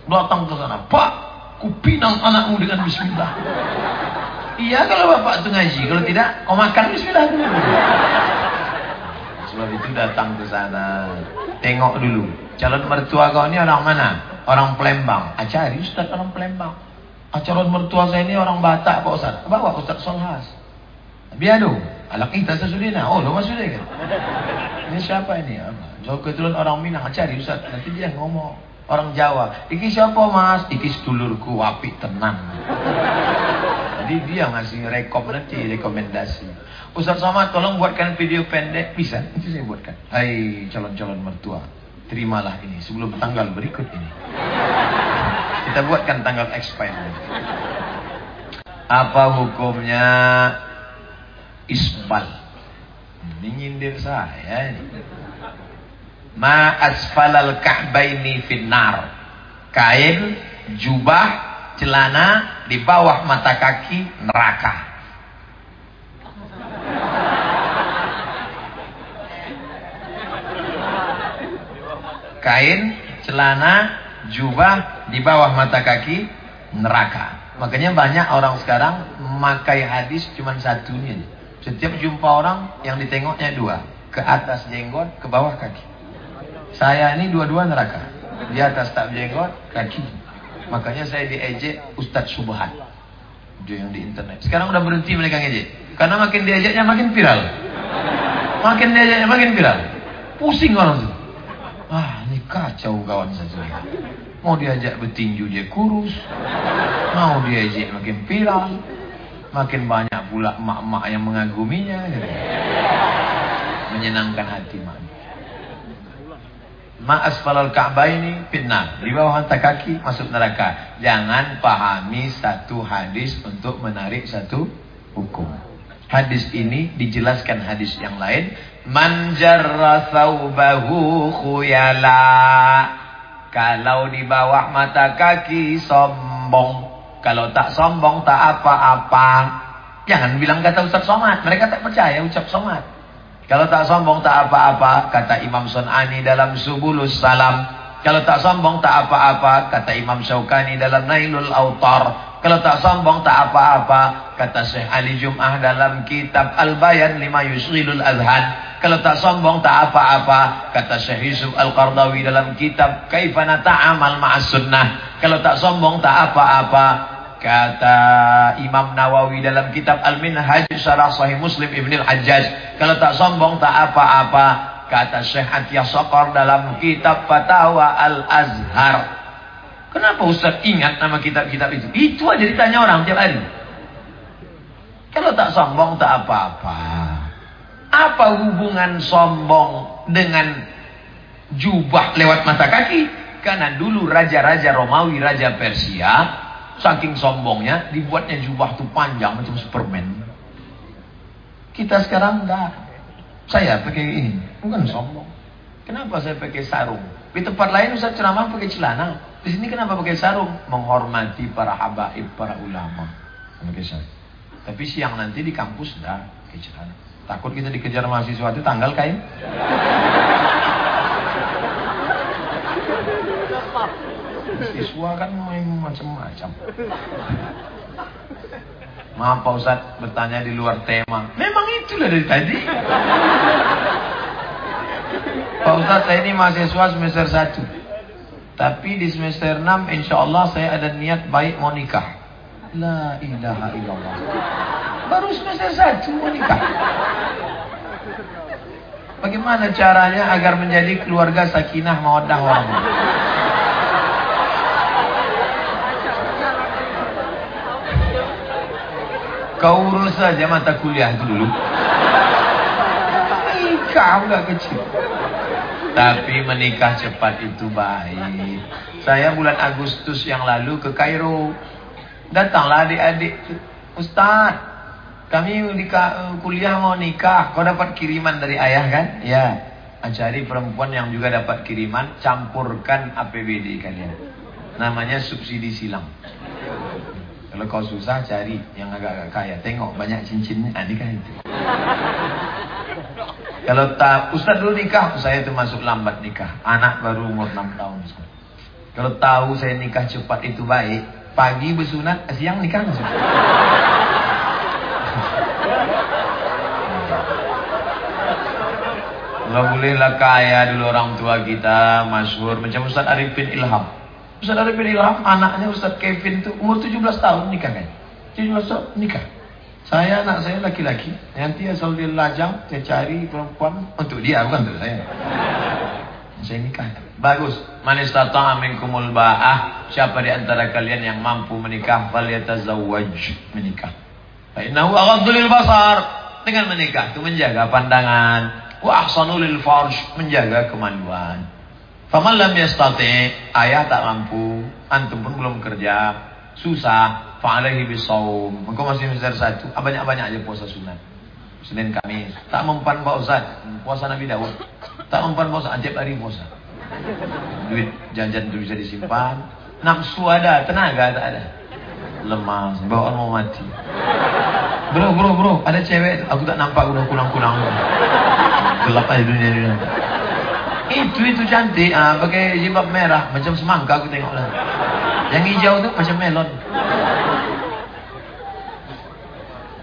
Datang ke sana, Pak, kupinang anakmu dengan bismillah. Iya kalau bapak itu ngaji, kalau tidak kau makan bismillah dulu. Sebab itu datang ke sana, tengok dulu. Calon mertua kau ini orang mana? Orang Palembang. Acari Ustaz orang Palembang. Ah, calon mertua saya ini orang Batak Pak Ustaz. Bawa Ustaz Solhas. Biado. Anak kita sesudina. Oh, lo masuk kan? Ini siapa ini? Jauh keturunan orang Minang. Cari Ustaz. Nanti dia ngomong. Orang Jawa. Iki siapa mas? Iki sedulurku. Wapi tenang. Jadi dia ngasih rekom nanti. Rekomendasi. Ustaz Somad tolong buatkan video pendek. Bisa? Nanti saya buatkan. Hai calon-calon mertua. Terimalah ini. Sebelum tanggal berikut ini. Kita buatkan tanggal expire. Apa hukumnya isbal. Ini nyindir saya ini. Ma asfalal ka'baini finnar. Kain, jubah, celana di bawah mata kaki neraka. Kain, celana, jubah di bawah mata kaki neraka. Makanya banyak orang sekarang memakai hadis cuma satunya. Setiap jumpa orang yang ditengoknya dua. Ke atas jenggot, ke bawah kaki. Saya ini dua-dua neraka. Di atas tak jenggot, kaki. Makanya saya diejek Ustadz Subhan. Dia yang di internet. Sekarang udah berhenti mereka ngejek. Karena makin diajaknya makin viral. Makin diajaknya makin viral. Pusing orang tuh. Ah, ini kacau kawan ini. Mau diajak bertinju dia kurus. Mau diajak makin viral. Makin banyak pula emak-emak yang mengaguminya. Menyenangkan hati mak. Ma asfalal Ka'bah ini fitnah. Di bawah mata kaki masuk neraka. Jangan pahami satu hadis untuk menarik satu hukum. Hadis ini dijelaskan hadis yang lain. Man jarra thawbahu khuyala. Kalau di bawah mata kaki sombong. Kalau tak sombong tak apa-apa. Jangan bilang kata Ustaz Somad. Mereka tak percaya ucap Somad. Kalau tak sombong tak apa-apa. Kata Imam Sun'ani dalam Subulus Salam. Kalau tak sombong tak apa-apa. Kata Imam Syaukani dalam Nailul Autar. Kalau tak sombong tak apa-apa. Kata Syekh Ali Jum'ah dalam kitab Al-Bayan lima Yusrilul Azhan. Kalau tak sombong tak apa-apa. Kata Syekh Yusuf Al-Qardawi dalam kitab Kaifana Ta'amal Ma'as Sunnah. Kalau tak sombong tak apa-apa. Kata Imam Nawawi dalam kitab Al-Minhaj Syarah Sahih Muslim Ibn Al-Hajjaj. Kalau tak sombong tak apa-apa. Kata Syekh Atiyah Sokor dalam kitab Fatawa Al-Azhar. Kenapa Ustaz ingat nama kitab-kitab itu? Itu aja ditanya orang tiap hari. Kalau tak sombong tak apa-apa. Apa hubungan sombong dengan jubah lewat mata kaki? Karena dulu raja-raja Romawi, raja Persia, Saking sombongnya dibuatnya jubah tuh panjang macam Superman. Kita sekarang enggak. Saya pakai ini, bukan sombong. Kenapa saya pakai sarung? Di tempat lain Ustaz ceramah pakai celana. Di sini kenapa pakai sarung? Menghormati para habaib, para ulama. Pakai sarung. Tapi siang nanti di kampus dah pakai celana. Takut kita dikejar mahasiswa itu tanggal kain. Siswa kan main macam-macam. Maaf Pak Ustaz bertanya di luar tema. Memang itulah dari tadi. Pak Ustaz saya ini mahasiswa semester 1. Tapi di semester 6 insya Allah saya ada niat baik mau nikah. La ilaha illallah. Baru semester 1 mau nikah. Bagaimana caranya agar menjadi keluarga sakinah mawaddah warahmah? Kau urus saja mata kuliah itu dulu. Nikah udah kecil. Tapi menikah cepat itu baik. Saya bulan Agustus yang lalu ke Kairo. Datanglah adik-adik. Ustaz, kami kuliah mau nikah. Kau dapat kiriman dari ayah kan? Ya. Cari perempuan yang juga dapat kiriman. Campurkan APBD kalian. Namanya subsidi silang. Kalau kau susah cari yang agak-agak kaya. Tengok banyak cincinnya. Ah, nikah itu. Kalau tak, Ustaz dulu nikah. Saya itu masuk lambat nikah. Anak baru umur 6 tahun. Kalau tahu saya nikah cepat itu baik. Pagi bersunat, siang nikah masuk. Alhamdulillah kaya dulu orang tua kita, masyhur macam Ustaz Arifin Ilham. Ustaz Arifin Ilham, anaknya Ustaz Kevin itu umur 17 tahun nikah kan? 17 tahun nikah. Saya anak saya laki-laki, nanti asal dia lajang, saya cari perempuan untuk dia bukan untuk saya. Saya nikah. Bagus. Man istata'a minkumul ba'ah. Siapa di antara kalian yang mampu menikah, falyatazawwaj menikah. Fa innahu lil basar. Dengan menikah itu menjaga pandangan, Wa ahsanu lil farj, menjaga kemaluan. Faman lam yastati, ayah tak mampu, antum pun belum kerja, susah, fa'alaihi bisawm. Engkau masih besar satu, banyak-banyak aja puasa sunat. Senin Kamis, tak mempan Pak Ustaz, puasa Nabi Dawud. Tak mempan Pak Ustaz, tiap hari puasa. Duit jajan itu bisa disimpan, nafsu ada, tenaga tak ada. Lemas, bawaan mau mati. Bro, bro, bro, ada cewek, aku tak nampak udah kulang-kulang gelap aja dunia itu itu cantik ah pakai jilbab merah macam semangka aku tengok lah yang hijau tu macam melon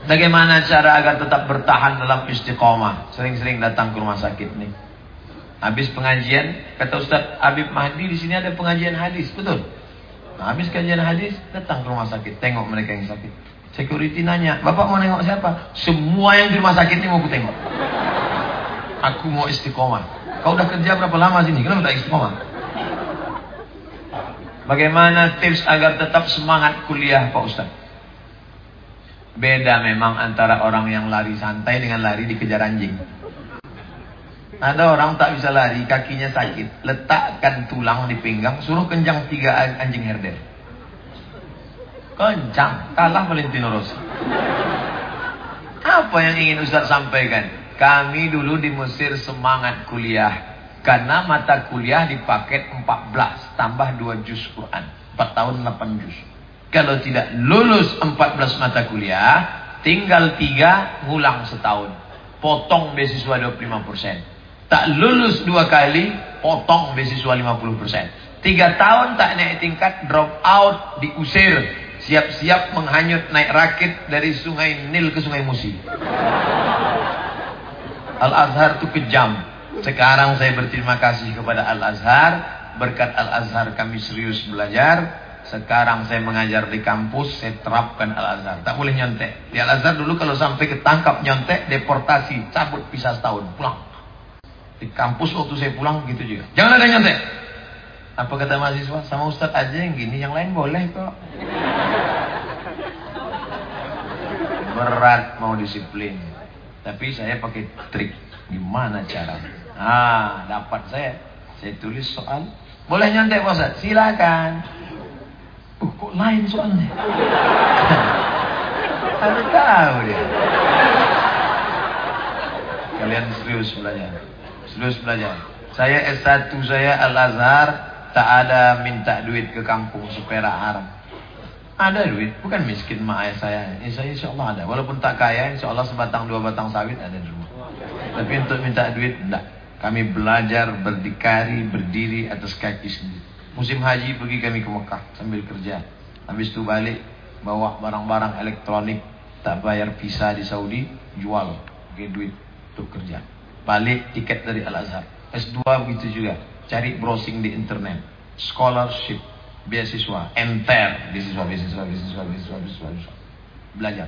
Bagaimana cara agar tetap bertahan dalam istiqomah? Sering-sering datang ke rumah sakit nih. Habis pengajian, kata Ustaz Habib Mahdi di sini ada pengajian hadis, betul? Nah, habis kajian hadis, datang ke rumah sakit, tengok mereka yang sakit. Security nanya, Bapak mau nengok siapa? Semua yang di rumah sakit ini mau aku tengok. Aku mau istiqomah. Kau udah kerja berapa lama sini? Kenapa tak istiqomah? Bagaimana tips agar tetap semangat kuliah Pak Ustaz? Beda memang antara orang yang lari santai dengan lari dikejar anjing. Ada orang tak bisa lari, kakinya sakit. Letakkan tulang di pinggang, suruh kencang tiga anjing herder. Kencang, kalah Valentino Rossi. Apa yang ingin Ustaz sampaikan? Kami dulu di Mesir semangat kuliah. Karena mata kuliah di paket 14 tambah 2 juz Quran. 4 tahun 8 juz. Kalau tidak lulus 14 mata kuliah, tinggal 3 ngulang setahun. Potong beasiswa 25%. Tak lulus dua kali, potong beasiswa 50%. Tiga tahun tak naik tingkat, drop out, diusir. Siap-siap menghanyut naik rakit dari sungai Nil ke sungai Musi. Al-Azhar itu kejam. Sekarang saya berterima kasih kepada Al-Azhar. Berkat Al-Azhar kami serius belajar. Sekarang saya mengajar di kampus, saya terapkan Al-Azhar. Tak boleh nyontek. Di Al-Azhar dulu kalau sampai ketangkap nyontek, deportasi, cabut pisah setahun, pulang. Di kampus waktu saya pulang gitu juga. Jangan ada nyontek. Apa kata mahasiswa? Sama Ustadz aja yang gini, yang lain boleh kok. Berat mau disiplin. Tapi saya pakai trik. Gimana cara? Ah, dapat saya. Saya tulis soal. Boleh nyontek Pak Silakan. Uh, kok lain soalnya? Ada tahu dia. Kalian serius belajar. Serius belajar. Saya S1 saya Al-Azhar tak ada minta duit ke kampung supaya haram. Ada duit, bukan miskin mak ayah saya. Ya, saya insya Allah ada. Walaupun tak kaya, insya Allah sebatang dua batang sawit ada di rumah. Tapi untuk minta duit, enggak. Kami belajar berdikari, berdiri atas kaki sendiri. Musim haji pergi kami ke Mekah sambil kerja. Habis itu balik, bawa barang-barang elektronik. Tak bayar visa di Saudi, jual. Pakai duit untuk kerja. Balik tiket dari Al-Azhar. S2 begitu juga. Cari browsing di internet. Scholarship beasiswa, enter, beasiswa, beasiswa, beasiswa, beasiswa, beasiswa, beasiswa. Belajar.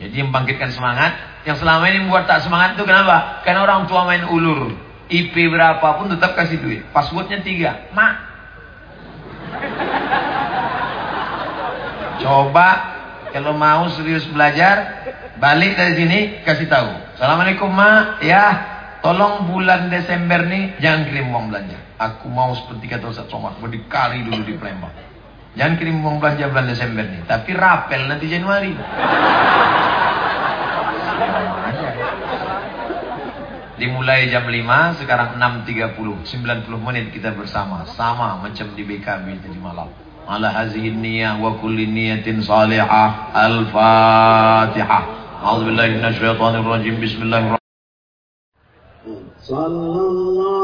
Jadi membangkitkan semangat. Yang selama ini membuat tak semangat itu kenapa? Karena orang tua main ulur. IP berapapun tetap kasih duit. Passwordnya tiga. Mak. Coba kalau mau serius belajar, balik dari sini kasih tahu. Assalamualaikum mak. Ya, tolong bulan Desember nih jangan kirim uang belanja. Aku mau seperti kata Ustaz Somad, berdikari dulu di Palembang. Jangan kirim uang belanja bulan Desember nih, tapi rapel nanti Januari. Dimulai jam 5, sekarang 6.30, 90 menit kita bersama. Sama macam di BKB tadi malam. Ala hazihin niyah wa kulli niyatin salihah. Al-Fatihah. A'udzubillahi minasyaitonirrajim. Bismillahirrahmanirrahim. Sallallahu